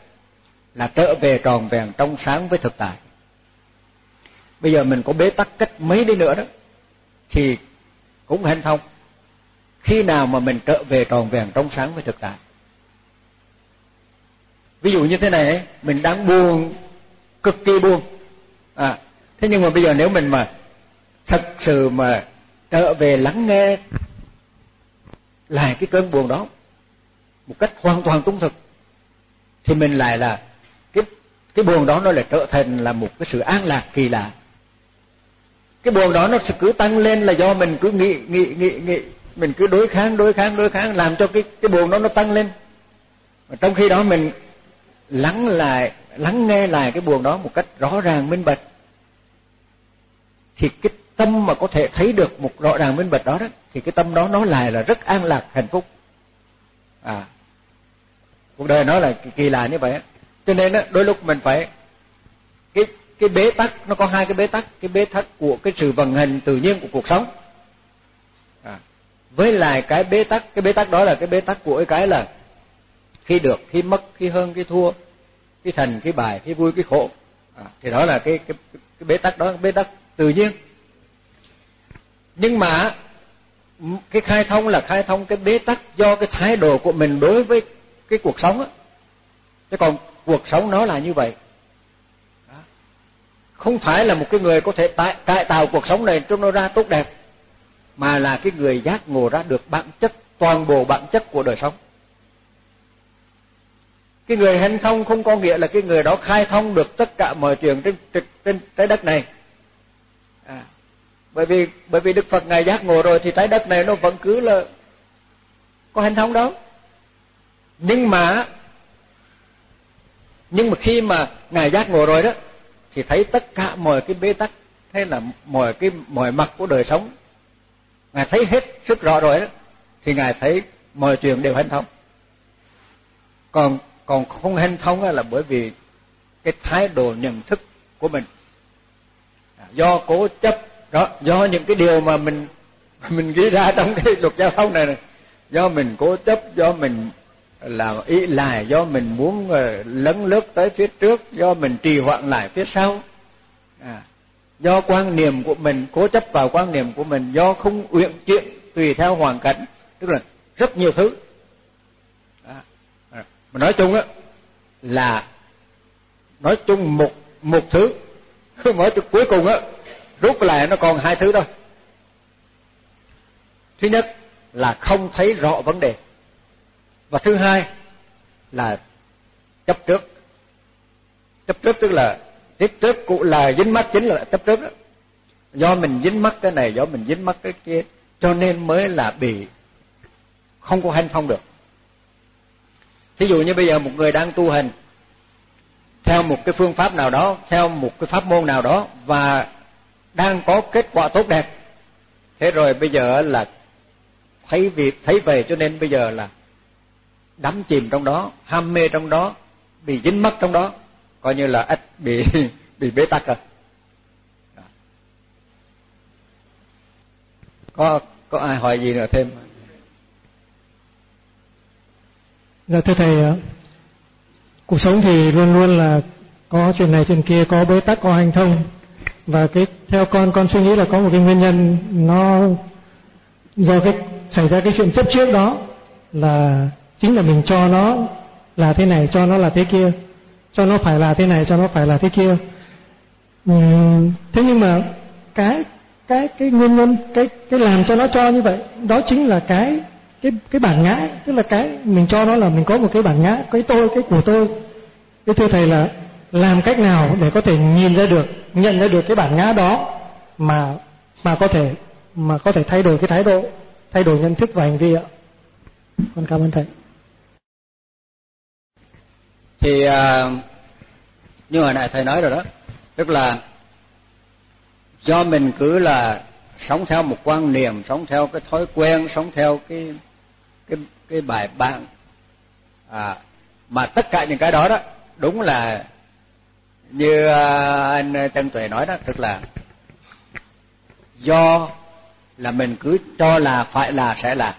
là trở về tròn vẹn trong sáng với thực tại. Bây giờ mình có bế tắc cách mấy đi nữa đó, thì cũng hanh thông. Khi nào mà mình trở về tròn vẹn trong sáng với thực tại? Ví dụ như thế này ấy, mình đang buồn cực kỳ buồn à thế nhưng mà bây giờ nếu mình mà thật sự mà trở về lắng nghe lại cái cơn buồn đó một cách hoàn toàn trung thực thì mình lại là cái cái buồn đó nó lại trở thành là một cái sự an lạc kỳ lạ. Cái buồn đó nó sẽ cứ tăng lên là do mình cứ nghĩ nghĩ nghĩ nghĩ mình cứ đối kháng đối kháng đối kháng làm cho cái cái buồn đó nó tăng lên. Và trong khi đó mình lắng lại lắng nghe lại cái buồn đó một cách rõ ràng minh bạch. Thì cái tâm mà có thể thấy được một rõ ràng minh bạch đó đó thì cái tâm đó nó lại là rất an lạc hạnh phúc. À cuộc đời nó là kỳ lạ như vậy cho nên đó, đôi lúc mình phải cái cái bế tắc nó có hai cái bế tắc cái bế tắc của cái sự vận hành tự nhiên của cuộc sống. À, với lại cái bế tắc cái bế tắc đó là cái bế tắc của cái là khi được khi mất khi hơn khi thua khi thành khi bài khi vui khi khổ. À, thì đó là cái cái cái bế tắc đó bế tắc tự nhiên. Nhưng mà cái khai thông là khai thông cái bế tắc do cái thái độ của mình đối với cái cuộc sống á. Chứ còn cuộc sống nó là như vậy. Không phải là một cái người có thể tại, cải tạo cuộc sống này cho nó ra tốt đẹp mà là cái người giác ngộ ra được bản chất toàn bộ bản chất của đời sống cái người hanh thông không có nghĩa là cái người đó khai thông được tất cả mọi chuyện trên trên, trên trái đất này. À, bởi vì bởi vì đức phật ngài giác ngộ rồi thì trái đất này nó vẫn cứ là có hanh thông đó. Nhưng mà nhưng mà khi mà ngài giác ngộ rồi đó thì thấy tất cả mọi cái bế tắc hay là mọi cái mọi mặt của đời sống ngài thấy hết sức rõ rồi đó thì ngài thấy mọi chuyện đều hanh thông. Còn còn không hanh thông là bởi vì cái thái độ nhận thức của mình. À, do cố chấp đó do những cái điều mà mình mình ghi ra trong cái luật giao thông này, này. Do mình cố chấp do mình là ý lại do mình muốn ờ, lấn lướt tới phía trước do mình trì hoãn lại phía sau. À, do quan niệm của mình cố chấp vào quan niệm của mình do không uyển chuyển tùy theo hoàn cảnh tức là rất nhiều thứ mà nói chung á, là nói chung một một thứ. Nói cuối cùng á, rút lại nó còn hai thứ thôi. Thứ nhất là không thấy rõ vấn đề. Và thứ hai là chấp trước. Chấp trước tức là tiếp trước cũng là dính mắt chính là chấp trước đó. Do mình dính mắt cái này, do mình dính mắt cái kia, cho nên mới là bị không có hành thông được thí dụ như bây giờ một người đang tu hành theo một cái phương pháp nào đó, theo một cái pháp môn nào đó và đang có kết quả tốt đẹp, thế rồi bây giờ là thấy việc, thấy về cho nên bây giờ là đắm chìm trong đó, ham mê trong đó, bị dính mắc trong đó, coi như là ít bị bị bế tắc rồi. Có có ai hỏi gì nữa thêm? Dạ thưa thầy cuộc sống thì luôn luôn là có chuyện này chuyện kia có bế tắc có hành thông. Và cái theo con con suy nghĩ là có một cái nguyên nhân nó do cái xảy ra cái chuyện chấp trước đó là chính là mình cho nó là thế này cho nó là thế kia cho nó phải là thế này cho nó phải là thế kia. Uhm, thế nhưng mà cái cái cái nguyên nhân cái cái làm cho nó cho như vậy đó chính là cái cái cái bản ngã tức là cái mình cho nó là mình có một cái bản ngã cái tôi cái của tôi. Cái thưa thầy là làm cách nào để có thể nhìn ra được nhận ra được cái bản ngã đó mà mà có thể mà có thể thay đổi cái thái độ thay đổi nhận thức và hành vi ạ. Con cảm ơn thầy. Thì uh, như hồi nãy thầy nói rồi đó tức là do mình cứ là sống theo một quan niệm sống theo cái thói quen sống theo cái cái cái bài bản à mà tất cả những cái đó đó, đúng là như à, anh Trần Tuệ nói đó, tức là do là mình cứ cho là phải là sẽ là.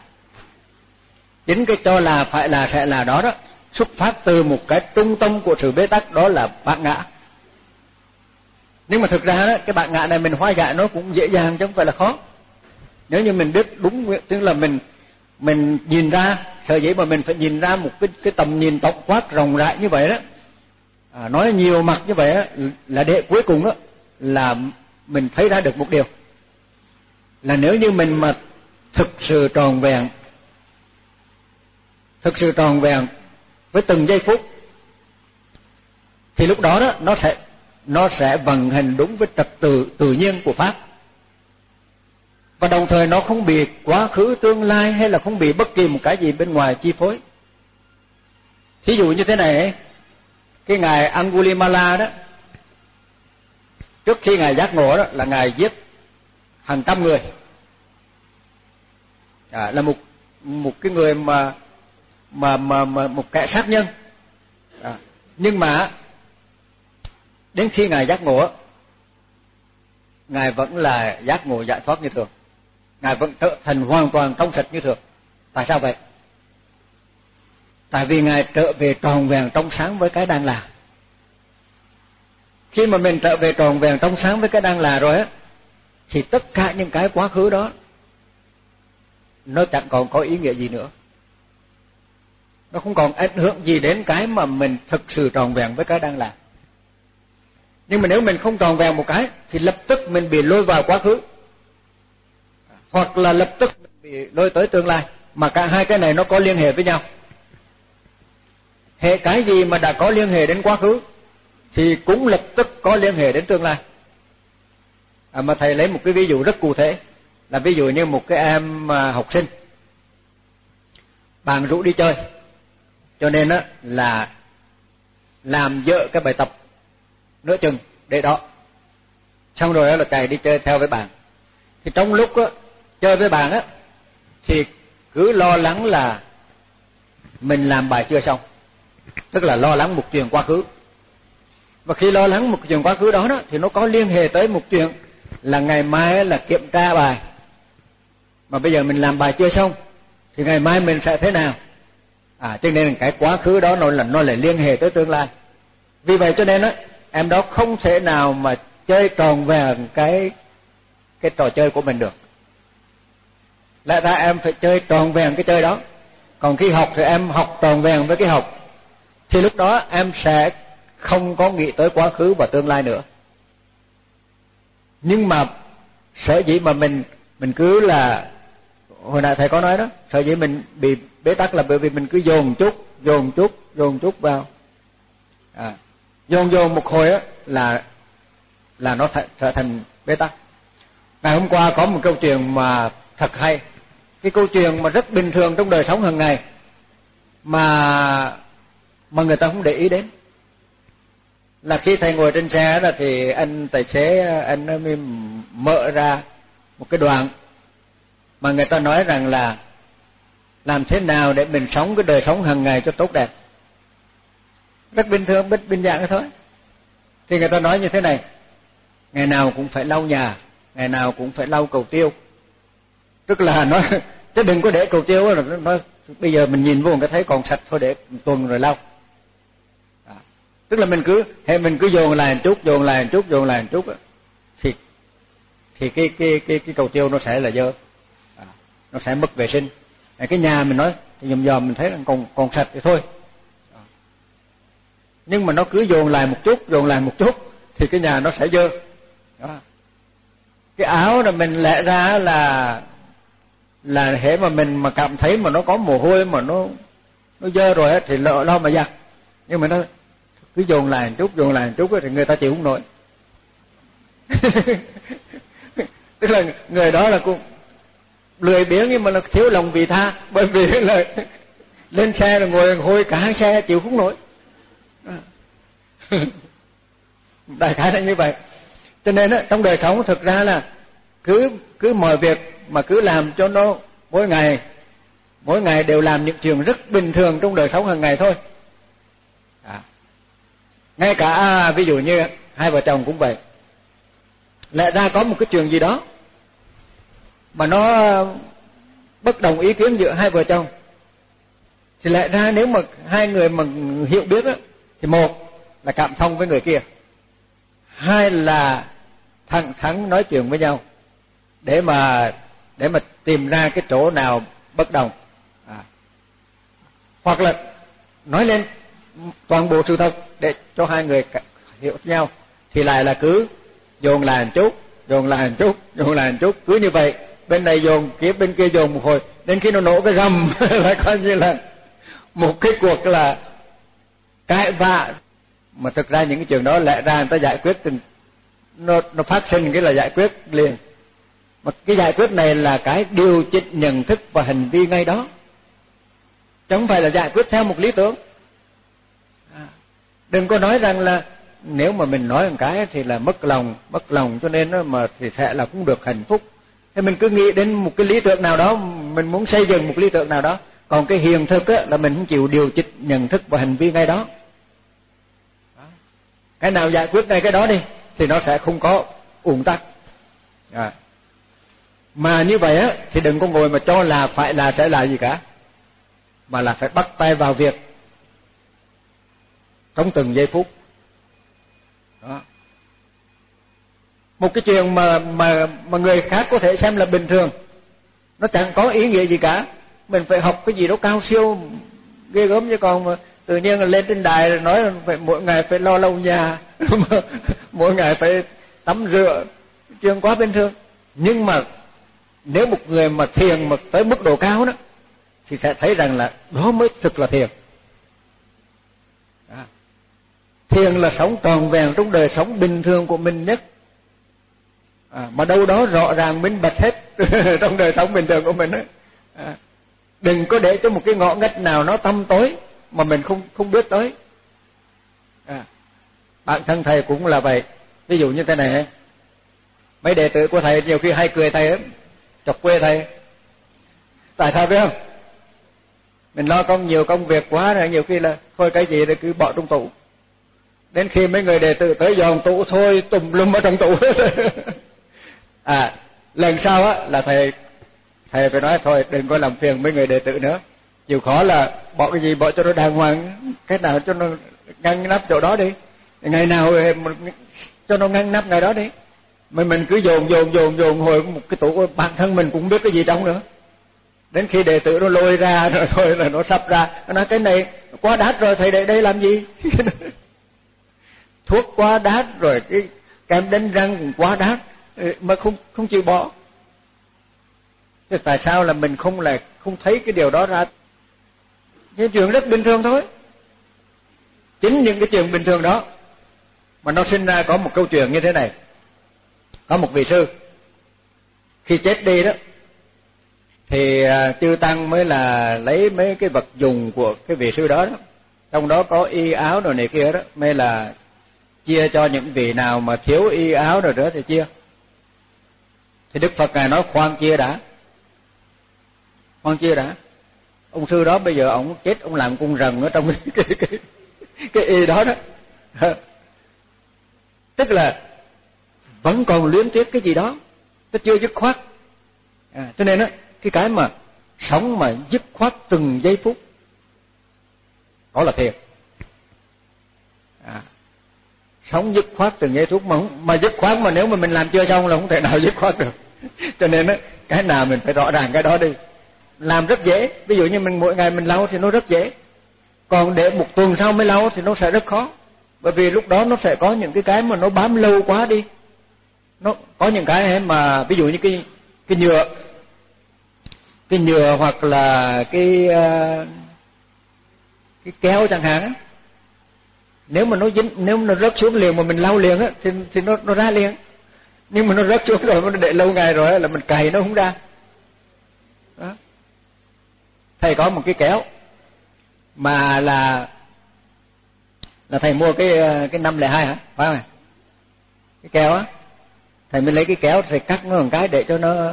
Chính cái cho là phải là sẽ là đó đó, xuất phát từ một cái trung tâm của sự bế tắc, đó là bạn ngã. Nhưng mà thực ra đó, cái bạn ngã này mình hóa giải nó cũng dễ dàng chứ không phải là khó. Nếu như mình biết đúng tức là mình mình nhìn ra sở dĩ mà mình phải nhìn ra một cái cái tầm nhìn tổng quát rộng rãi như vậy đó. À, nói nhiều mặt như vậy đó, là để cuối cùng đó là mình thấy ra được một điều. Là nếu như mình mà thực sự tròn vẹn thực sự tròn vẹn với từng giây phút thì lúc đó đó nó sẽ nó sẽ vận hành đúng với trật tự tự nhiên của pháp và đồng thời nó không bị quá khứ tương lai hay là không bị bất kỳ một cái gì bên ngoài chi phối. Thí dụ như thế này cái ngài Angulimala đó trước khi ngài giác ngộ đó là ngài giết hàng trăm người. À, là một một cái người mà mà mà, mà một kẻ sát nhân. À, nhưng mà đến khi ngài giác ngộ ngài vẫn là giác ngộ giải thoát như thường ngài vẫn trở thành hoàn toàn trong sạch như thường. Tại sao vậy? Tại vì ngài trở về tròn vẹn trong sáng với cái đang là. Khi mà mình trở về tròn vẹn trong sáng với cái đang là rồi á, thì tất cả những cái quá khứ đó, nó chẳng còn có ý nghĩa gì nữa. Nó không còn ảnh hưởng gì đến cái mà mình thực sự tròn vẹn với cái đang là. Nhưng mà nếu mình không tròn vẹn một cái, thì lập tức mình bị lôi vào quá khứ hoặc là lập tức bị lôi tới tương lai mà cả hai cái này nó có liên hệ với nhau. Hệ cái gì mà đã có liên hệ đến quá khứ thì cũng lập tức có liên hệ đến tương lai. À, mà thầy lấy một cái ví dụ rất cụ thể là ví dụ như một cái em à, học sinh. Bạn rủ đi chơi cho nên á là làm dở cái bài tập nửa chừng để đó. Xong rồi đó là chạy đi chơi theo với bạn. Thì trong lúc á chơi với bạn á, thì cứ lo lắng là mình làm bài chưa xong. Tức là lo lắng một chuyện quá khứ. Và khi lo lắng một chuyện quá khứ đó đó, thì nó có liên hệ tới một chuyện là ngày mai là kiểm tra bài. Mà bây giờ mình làm bài chưa xong, thì ngày mai mình sẽ thế nào? À cho nên cái quá khứ đó nó là, nó lại liên hệ tới tương lai. Vì vậy cho nên á, em đó không thể nào mà chơi tròn vẹn cái cái trò chơi của mình được lẽ ra em phải chơi tròn vẹn cái chơi đó. Còn khi học thì em học tròn vẹn với cái học. Thì lúc đó em sẽ không có nghĩ tới quá khứ và tương lai nữa. Nhưng mà sở dĩ mà mình mình cứ là, hồi nãy thầy có nói đó, sở dĩ mình bị bế tắc là bởi vì mình cứ dồn chút dồn chút dồn chút vào. À dồn dồn một hồi á là là nó trở thành bế tắc. Ngày hôm qua có một câu chuyện mà thật hay cái câu chuyện mà rất bình thường trong đời sống hàng ngày mà mà người ta không để ý đến. Là khi thầy ngồi trên xe đó thì anh tài xế, anh mới mở ra một cái đoạn mà người ta nói rằng là làm thế nào để mình sống cái đời sống hàng ngày cho tốt đẹp. Rất bình thường bình bình dạng thôi. Thì người ta nói như thế này, ngày nào cũng phải lau nhà, ngày nào cũng phải lau cầu tiêu tức là nó chứ đừng có để cầu tiêu là nó bây giờ mình nhìn vô cái thấy còn sạch thôi để tuần rồi lau à, tức là mình cứ hay mình cứ dồn lại một chút dồn lại một chút dồn lại một chút thì thì cái cái cái cái cầu tiêu nó sẽ là dơ à, nó sẽ mất vệ sinh cái nhà mình nói thì dòm dòm mình thấy là còn còn sạch thì thôi à. nhưng mà nó cứ dồn lại một chút dồn lại một chút thì cái nhà nó sẽ dơ đó. cái áo là mình lẽ ra là là hễ mà mình mà cảm thấy mà nó có mồ hôi mà nó nó dơ rồi thì lo, lo mà giặt. Nhưng mà nó cứ dồn lại một chút dồn lại một chút thì người ta chịu không nổi. Tức là người đó là cũng lười biếng nhưng mà là thiếu lòng vị tha. Bởi vì là lên xe là ngồi hôi cả xe chịu không nổi. Đại khái là như vậy. Cho nên đó, trong đời sống thực ra là cứ cứ mọi việc mà cứ làm cho nó mỗi ngày mỗi ngày đều làm những chuyện rất bình thường trong đời sống hàng ngày thôi à. ngay cả à, ví dụ như hai vợ chồng cũng vậy lẽ ra có một cái chuyện gì đó mà nó bất đồng ý kiến giữa hai vợ chồng thì lẽ ra nếu mà hai người mà hiểu biết á thì một là cảm thông với người kia hai là thẳng thắn nói chuyện với nhau để mà để mà tìm ra cái chỗ nào bất đồng. À. hoặc là nói lên toàn bộ sự thật để cho hai người hiểu nhau, thì lại là cứ dồn là một chút, dồn là một chút, dồn là một chút. Cứ như vậy, bên này dồn kia bên kia dồn một hồi, đến khi nó nổ cái rầm là coi như là một cái cuộc là cãi vã. Mà thực ra những cái trường đó lẽ ra người ta giải quyết từng nó nó phát sinh cái là giải quyết liền mà cái giải quyết này là cái điều chỉnh nhận thức và hành vi ngay đó. Chứ không phải là giải quyết theo một lý tưởng. À, đừng có nói rằng là nếu mà mình nói một cái thì là mất lòng mất lòng cho nên nó mà thì sẽ là cũng được hạnh phúc. Thế mình cứ nghĩ đến một cái lý tưởng nào đó, mình muốn xây dựng một lý tưởng nào đó. Còn cái hiện thực á, là mình không chịu điều chỉnh nhận thức và hành vi ngay đó. Cái nào giải quyết ngay cái đó đi, thì nó sẽ không có ùn tắc. À mà như vậy á, thì đừng có ngồi mà cho là phải là sẽ là gì cả. Mà là phải bắt tay vào việc trong từng giây phút. Đó. Một cái chuyện mà mà mà người khác có thể xem là bình thường, nó chẳng có ý nghĩa gì cả. Mình phải học cái gì đó cao siêu, ghê gớm chứ còn mà tự nhiên là lên trên đài rồi nói phải mỗi ngày phải lo lau nhà, mỗi ngày phải tắm rửa. Chuyện quá bình thường. Nhưng mà nếu một người mà thiền mà tới mức độ cao đó thì sẽ thấy rằng là đó mới thực là thiền. Thiền là sống tròn vẹn trong đời sống bình thường của mình nhất. À, mà đâu đó rõ ràng minh bạch hết trong đời sống bình thường của mình ấy. à, đừng có để cho một cái ngõ ngách nào nó tăm tối mà mình không không biết tới. À, bản thân thầy cũng là vậy. Ví dụ như thế này. Mấy đệ tử của thầy nhiều khi hay cười thầy lắm chọc quê thầy. Tại sao biết không? Mình lo công nhiều công việc quá rồi, nhiều khi là thôi cái gì thì cứ bỏ trong tủ. Đến khi mấy người đệ tử tới dọn tủ, thôi tùm lum ở trong tủ. À lần sau á, là thầy thầy phải nói thôi, đừng có làm phiền mấy người đệ tử nữa. Chịu khó là bỏ cái gì bỏ cho nó đàng hoàng, cái nào cho nó ngăn nắp chỗ đó đi. Ngày nào cho nó ngăn nắp ngày đó đi mình mình cứ dồn dồn dồn dồn hồi một cái tủ bản thân mình cũng biết cái gì trong nữa. Đến khi đệ tử nó lôi ra, rồi thôi là nó sắp ra, nó nói, cái này quá đắt rồi, thầy để đây làm gì? Thuốc quá đắt rồi, cái kem đánh răng cũng quá đắt mà không không chịu bỏ. Thế tại sao là mình không là, không thấy cái điều đó ra? Cái chuyện rất bình thường thôi. Chính những cái chuyện bình thường đó, mà nó sinh ra có một câu chuyện như thế này có một vị sư. Khi chết đi đó thì à, chư tăng mới là lấy mấy cái vật dùng của cái vị sư đó đó. Trong đó có y áo rồi này kia đó mới là chia cho những vị nào mà thiếu y áo rồi đó thì chia. Thì đức phật ngài nói khoan chia đã. Khoan chia đã. Ông sư đó bây giờ ông chết ông làm cung rần ở trong cái cái cái, cái y đó đó. Tức là vẫn còn luyến tiếc cái gì đó. Nó chưa dứt khoát. À, cho nên á cái cái mà sống mà dứt khoát từng giây phút đó là thiệt. à, sống dứt khoát từng giây phút mà mà dứt khoát mà nếu mà mình làm chưa xong là không thể nào dứt khoát được. Cho nên á cái nào mình phải rõ ràng cái đó đi. Làm rất dễ ví dụ như mình mỗi ngày mình lau thì nó rất dễ. Còn để một tuần sau mới lau thì nó sẽ rất khó. Bởi vì lúc đó nó sẽ có những cái cái mà nó bám lâu quá đi nó có những cái mà, ví dụ như cái cái nhựa. Cái nhựa hoặc là cái ờ, cái kéo chẳng hạn nếu mà nó dính, nếu mà nó rớt xuống liền mà mình lau liền á, thì thì nó nó ra liền. Nhưng mà nó rớt xuống rồi nó để lâu ngày rồi là mình cày nó không ra. Đó. thầy có một cái kéo mà là là thầy mua cái ờ, cái năm lẻ hai hả? Phải không cái kéo á thầy mới lấy cái kéo thầy cắt nó một cái để cho nó,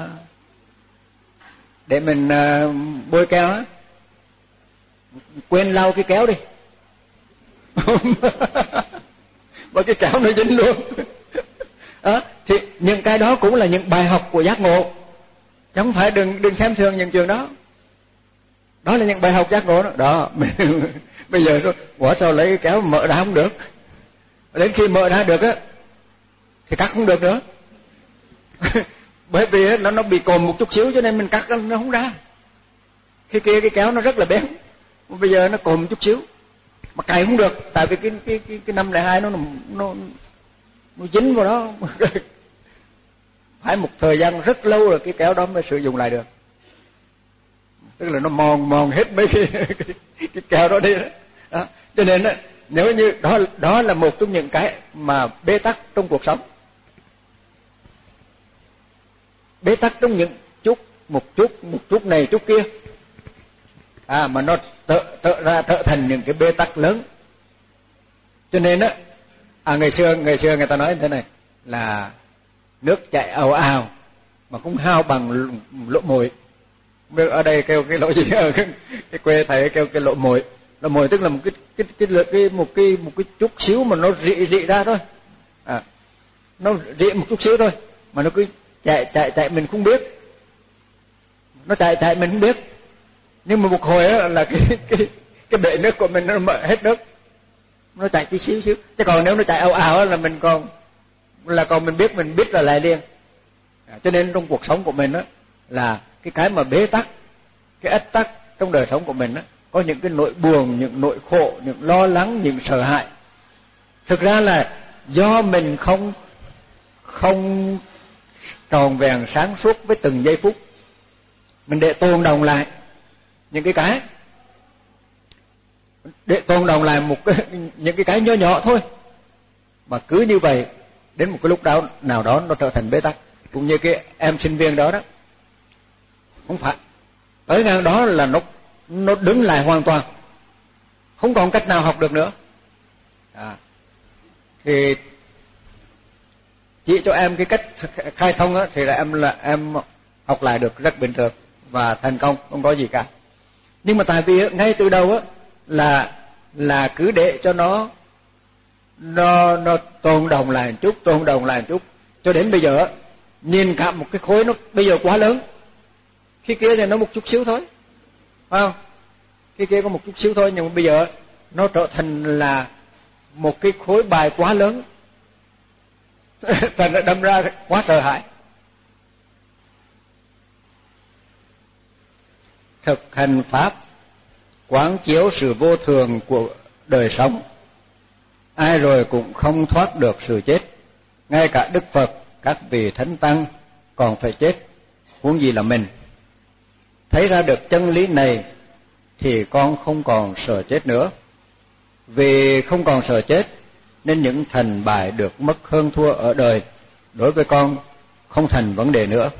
để mình à, bôi keo á. Quên lau cái kéo đi. Bởi cái kéo nó dính luôn. Á thì những cái đó cũng là những bài học của giác ngộ. Chứ không phải đừng đừng xem thường những trường đó. Đó là những bài học giác ngộ đó. Đó, bây giờ tôi quả sao lấy cái kéo mở ra không được. Đến khi mở ra được á, thì cắt không được nữa. bởi vì nó nó bị cồn một chút xíu cho nên mình cắt nó không ra. Khi kia cái kéo nó rất là bén bây giờ nó cồn một chút xíu. Mà cày không được tại vì cái cái cái, cái năm lẻ hai nó nó nó dính vào đó. Phải một thời gian rất lâu rồi cái kéo đó mới sử dụng lại được. Tức là nó mòn mòn hết mấy cái cái, cái kéo đó đi đó. đó. Cho nên đó, nếu như đó đó là một trong những cái mà bế tắc trong cuộc sống bế tắc trong những chút một chút một chút này chút kia. À mà nó tự tự ra trở thành những cái bế tắc lớn. Cho nên á à ngày xưa ngày xưa người ta nói như thế này là nước chảy ào ào mà cũng hao bằng lỗ mồi. Biết ở đây kêu cái lỗ gì? Ở cái, cái quê thầy kêu cái lỗ mồi. Lỗ mồi tức là một cái cái cái, cái, cái một cái một cái chút xíu mà nó rị rị ra thôi. À nó rị một chút xíu thôi mà nó cứ chạy chạy chạy mình không biết. Nó chạy chạy mình không biết. Nhưng mà một hồi á là cái cái cái bể nước của mình nó mở hết nước. Nó chạy tí xíu xíu. Chứ còn nếu nó chạy ào ào là mình còn là còn mình biết mình biết là lại liền. À, cho nên trong cuộc sống của mình á là cái cái mà bế tắc cái ách tắc trong đời sống của mình á có những cái nỗi buồn những nỗi khổ những lo lắng những sợ hãi. Thực ra là do mình không không tròn vẹn sáng suốt với từng giây phút. Mình để tồn đồng lại những cái cái. Để tồn đồng lại một cái những cái cái nhỏ nhỏ thôi. Mà cứ như vậy đến một cái lúc đó nào đó nó trở thành bế tắc. Cũng như cái em sinh viên đó đó. Không phải. Tới ngang đó là nó nó đứng lại hoàn toàn. Không còn cách nào học được nữa. À, thì chỉ cho em cái cách khai thông á, thì là em là, em học lại được rất bình thường và thành công, không có gì cả. Nhưng mà tại vì ngay từ đầu á, là là cứ để cho nó nó nó tồn đồng lại một chút, tồn đồng lại một chút. Cho đến bây giờ nhìn cả một cái khối nó bây giờ quá lớn. Khi kia thì nó một chút xíu thôi, phải không? Khi kia có một chút xíu thôi, nhưng mà bây giờ nó trở thành là một cái khối bài quá lớn. thành ra đâm ra quá sợ hãi. Thực hành pháp, quán chiếu sự vô thường của đời sống, ai rồi cũng không thoát được sự chết. Ngay cả đức phật, các vị thánh tăng còn phải chết, huống gì là mình. Thấy ra được chân lý này thì con không còn sợ chết nữa. Vì không còn sợ chết nên những thành bại được mất hơn thua ở đời đối với con không thành vấn đề nữa.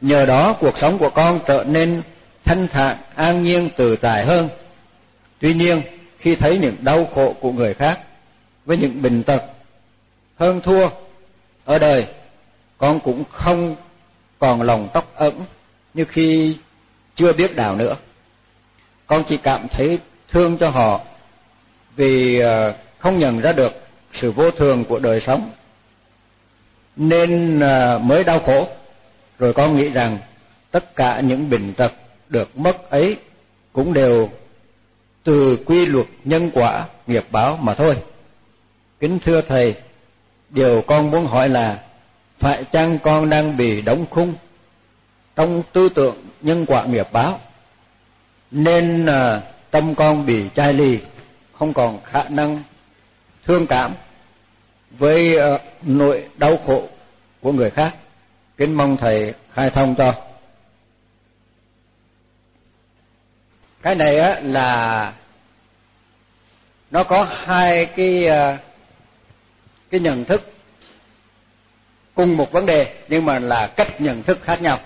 Nhờ đó, cuộc sống của con trở nên thanh thản, an nhiên tự tại hơn. Tuy nhiên, khi thấy những đau khổ của người khác với những bệnh tật hơn thua ở đời, con cũng không còn lòng tóc ẩn như khi chưa biết đạo nữa. Con chỉ cảm thấy thương cho họ vì ờ, không nhận ra được sự vô thường của đời sống. Nên à, mới đau khổ, rồi con nghĩ rằng tất cả những bệnh tật được mất ấy cũng đều từ quy luật nhân quả, nghiệp báo mà thôi. Kính thưa thầy, điều con muốn hỏi là phải chăng con đang bị đóng khung trong tư tưởng nhân quả nghiệp báo? Nên à, tâm con bị chai lì không còn khả năng thương cảm với ờ, nỗi đau khổ của người khác. Kính mong thầy khai thông cho. Cái này á là nó có hai cái ờ, cái nhận thức cùng một vấn đề nhưng mà là cách nhận thức khác nhau.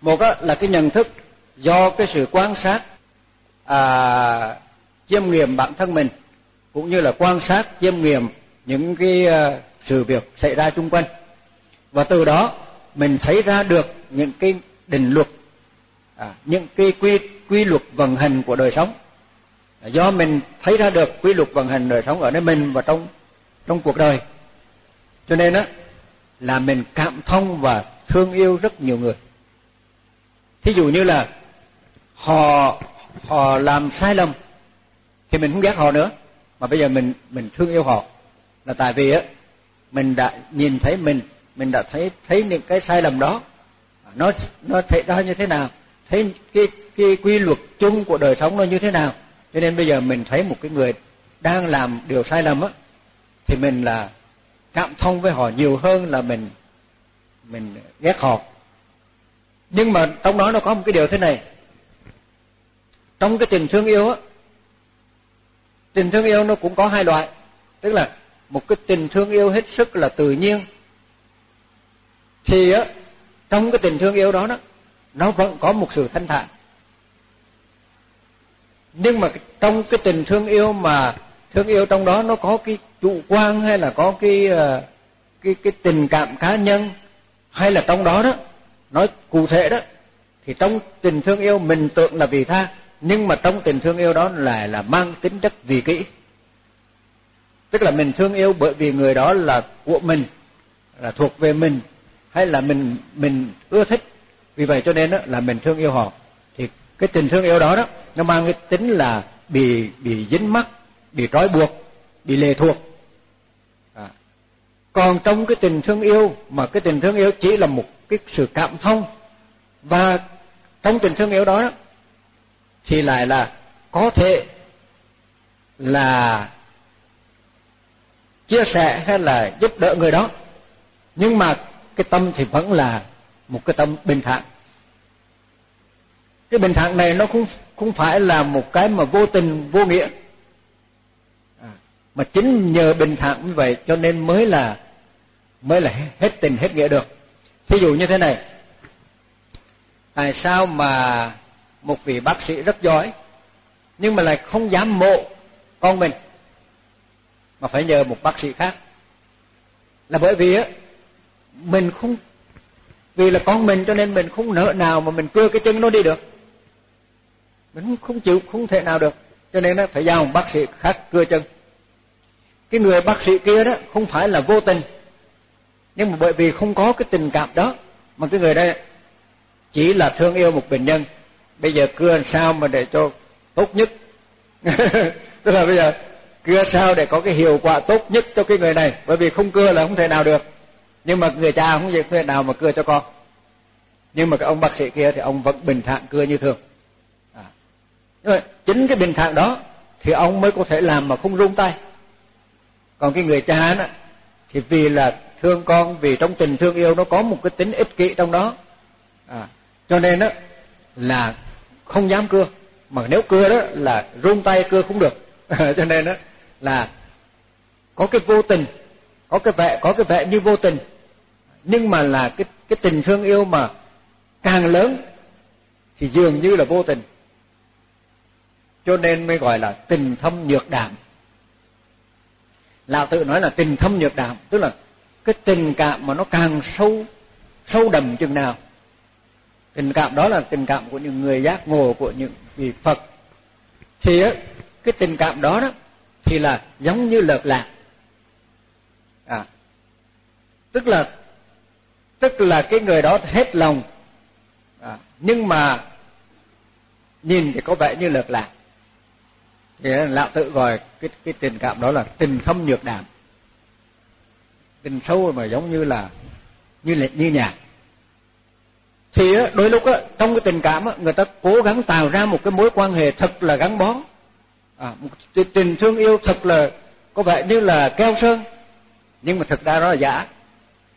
Một là cái nhận thức do cái sự quan sát à, chiêm nghiệm bản thân mình cũng như là quan sát chiêm nghiệm những cái ờ, sự việc xảy ra xung quanh. Và từ đó mình thấy ra được những cái định luật à, những cái quy quy luật vận hành của đời sống. À, do mình thấy ra được quy luật vận hành đời sống ở nơi mình và trong trong cuộc đời. Cho nên á là mình cảm thông và thương yêu rất nhiều người. Thí dụ như là họ họ làm sai lầm thì mình không ghét họ nữa mà bây giờ mình mình thương yêu họ. Là tại vì á, mình đã nhìn thấy mình mình đã thấy thấy những cái sai lầm đó. Nó nó thấy ra như thế nào? Thấy cái cái quy luật chung của đời sống nó như thế nào? Cho nên bây giờ mình thấy một cái người đang làm điều sai lầm á, thì mình là cảm thông với họ nhiều hơn là mình mình ghét họ. Nhưng mà trong đó nó có một cái điều thế này. Trong cái tình thương yêu á tình thương yêu nó cũng có hai loại. Tức là một cái tình thương yêu hết sức là tự nhiên. Thì á, trong cái tình thương yêu đó đó, nó vẫn có một sự thanh thản. Nhưng mà trong cái tình thương yêu mà thương yêu trong đó nó có cái chủ quan hay là có cái ờ, cái cái tình cảm cá nhân hay là trong đó đó, nói cụ thể đó, thì trong tình thương yêu mình tưởng là vì tha nhưng mà trong tình thương yêu đó lại là mang tính chất vì kỷ. Tức là mình thương yêu bởi vì người đó là của mình là thuộc về mình hay là mình mình ưa thích. Vì vậy cho nên đó là mình thương yêu họ. Thì cái tình thương yêu đó đó nó mang cái tính là bị bị dính mắc bị trói buộc bị lệ thuộc. À. còn trong cái tình thương yêu mà cái tình thương yêu chỉ là một cái sự cảm thông. Và trong tình thương yêu đó, đó thì lại là có thể là chia sẻ hay là giúp đỡ người đó. Nhưng mà cái tâm thì vẫn là một cái tâm bình thản. Cái bình thản này nó không không phải là một cái mà vô tình vô nghĩa. À, mà chính nhờ bình thản như vậy cho nên mới là mới là hết tình hết nghĩa được. Thí dụ như thế này. Tại sao mà một vị bác sĩ rất giỏi, nhưng mà lại không dám mộ con mình, mà phải nhờ một bác sĩ khác. Là bởi vì á, mình không, vì là con mình cho nên mình không nỡ nào mà mình cưa cái chân nó đi được. Mình không chịu, không thể nào được. Cho nên nó phải giao một bác sĩ khác cưa chân. Cái người bác sĩ kia đó không phải là vô tình, nhưng mà bởi vì không có cái tình cảm đó, mà cái người đây chỉ là thương yêu một bệnh nhân bây giờ cưa làm sao mà để cho tốt nhất? Tức là bây giờ cưa sao để có cái hiệu quả tốt nhất cho cái người này? Bởi vì không cưa là không thể nào được. Nhưng mà người cha không thể nào mà cưa cho con. Nhưng mà cái ông bác sĩ kia thì ông vẫn bình thản cưa như thường. À. nhưng mà chính cái bình thản đó thì ông mới có thể làm mà không run tay. Còn cái người cha đó thì vì là thương con vì trong tình thương yêu nó có một cái tính ích kỷ trong đó. À, cho nên đó là không dám cưa. Mà nếu cưa đó là run tay cưa không được. Cho nên đó là có cái vô tình, có cái vẻ, có cái vẻ như vô tình. Nhưng mà là cái cái tình thương yêu mà càng lớn thì dường như là vô tình. Cho nên mới gọi là tình thâm nhược đảm lão tự nói là tình thâm nhược đảm tức là cái tình cảm mà nó càng sâu sâu đậm chừng nào tình cảm đó là tình cảm của những người giác ngộ của những vị phật. Thì á cái tình cảm đó đó thì là giống như lợt lạc. À tức là tức là cái người đó hết lòng. À, nhưng mà nhìn thì có vẻ như lợt lạc. Thì lão tự gọi cái cái tình cảm đó là tình không nhược đảm tình sâu mà giống như là như là như nhạc thì đôi lúc á trong cái tình cảm á người ta cố gắng tạo ra một cái mối quan hệ thật là gắn bó. À, một tình thương yêu thật là có vẻ như là keo sơn nhưng mà thực ra đó là giả.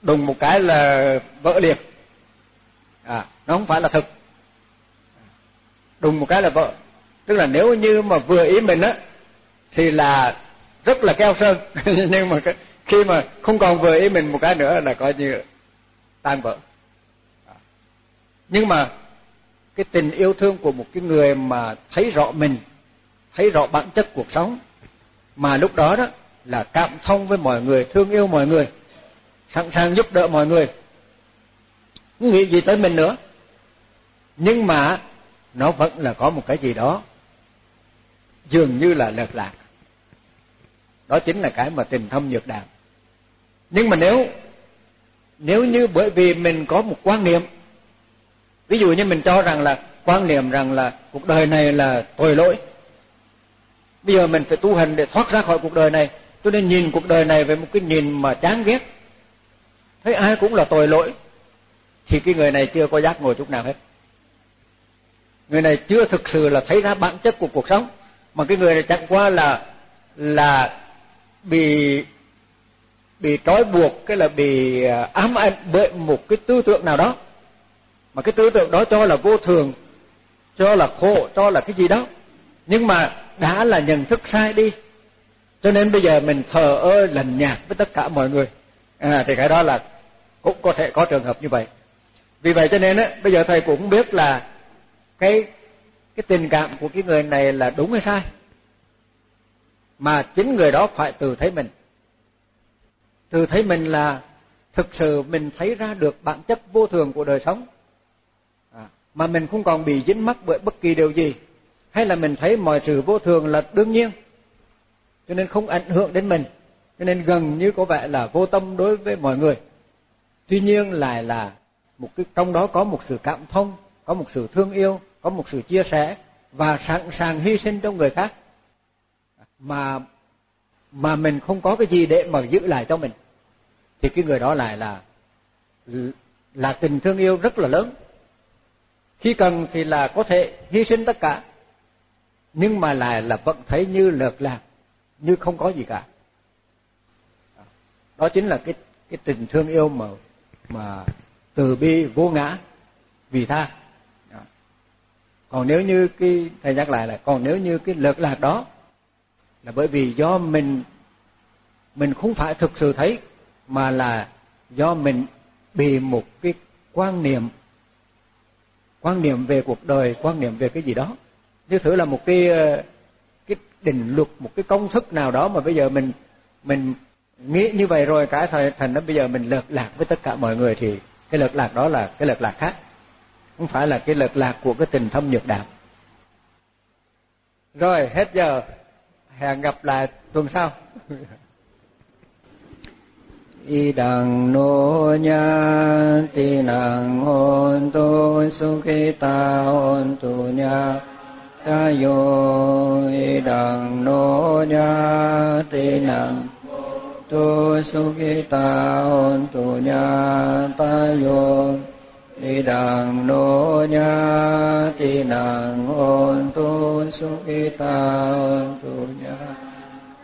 Đùng một cái là vỡ liệt à nó không phải là thực đùng một cái là vỡ. Tức là nếu như mà vừa ý mình á thì là rất là keo sơn. Nhưng mà khi mà không còn vừa ý mình một cái nữa là coi như tan vỡ nhưng mà cái tình yêu thương của một cái người mà thấy rõ mình, thấy rõ bản chất cuộc sống, mà lúc đó đó là cảm thông với mọi người, thương yêu mọi người, sẵn sàng giúp đỡ mọi người. Không nghĩ gì tới mình nữa. Nhưng mà nó vẫn là có một cái gì đó dường như là lệch lạc. Đó chính là cái mà tình thâm nhược đạm. nhưng mà nếu nếu như bởi vì mình có một quan niệm ví dụ như mình cho rằng là quan niệm rằng là cuộc đời này là tội lỗi. Bây giờ mình phải tu hành để thoát ra khỏi cuộc đời này. Cho nên nhìn cuộc đời này với một cái nhìn mà chán ghét. Thấy ai cũng là tội lỗi, thì cái người này chưa có giác ngộ chút nào hết. Người này chưa thực sự là thấy ra bản chất của cuộc sống. Mà cái người này chẳng qua là là bị bị trói buộc, cái là bị à, ám ảnh bởi một cái tư tưởng nào đó mà cái tư tưởng đó cho là vô thường cho là khổ cho là cái gì đó. Nhưng mà đã là nhận thức sai đi. Cho nên bây giờ mình thờ ơ lành nhạt với tất cả mọi người. À, thì cái đó là cũng có thể có trường hợp như vậy. Vì vậy cho nên á bây giờ thầy cũng biết là cái cái tình cảm của cái người này là đúng hay sai. Mà chính người đó phải tự thấy mình. Tự thấy mình là thực sự mình thấy ra được bản chất vô thường của đời sống mà mình không còn bị dính mắc bởi bất kỳ điều gì. Hay là mình thấy mọi sự vô thường là đương nhiên. Cho nên không ảnh hưởng đến mình. Cho nên gần như có vẻ là vô tâm đối với mọi người. Tuy nhiên lại là một cái, trong đó có một sự cảm thông, có một sự thương yêu, có một sự chia sẻ và sẵn sàng hy sinh cho người khác. Mà mà mình không có cái gì để mà giữ lại cho mình. Thì cái người đó lại là là tình thương yêu rất là lớn khi cần thì là có thể hy sinh tất cả. Nhưng mà lại là vẫn thấy như lợt lạc như không có gì cả. Đó chính là cái cái tình thương yêu mà mà từ bi vô ngã vì tha. Còn nếu như cái, thầy nhắc lại là, còn nếu như cái lợt lạc đó là bởi vì do mình mình không phải thực sự thấy, mà là do mình bị một cái quan niệm quan niệm về cuộc đời, quan niệm về cái gì đó. Như thử là một cái ờ, cái định luật, một cái công thức nào đó mà bây giờ mình mình nghĩ như vậy rồi cái thời, thành nó bây giờ mình lợt lạc với tất cả mọi người thì cái lợt lạc đó là cái lợt lạc khác. Không phải là cái lợt lạc của cái tình thâm nhược đạo. Rồi, hết giờ. Hẹn gặp lại tuần sau. y đằng nô nha ti năng hôn tu su ki ta hôn tu nha ta yo y đằng nô nha ti năng tu su ki ta hôn tu nha ta yo y đằng nô nha ti năng hôn tu su ki ta hôn tu nha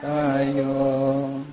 ta yo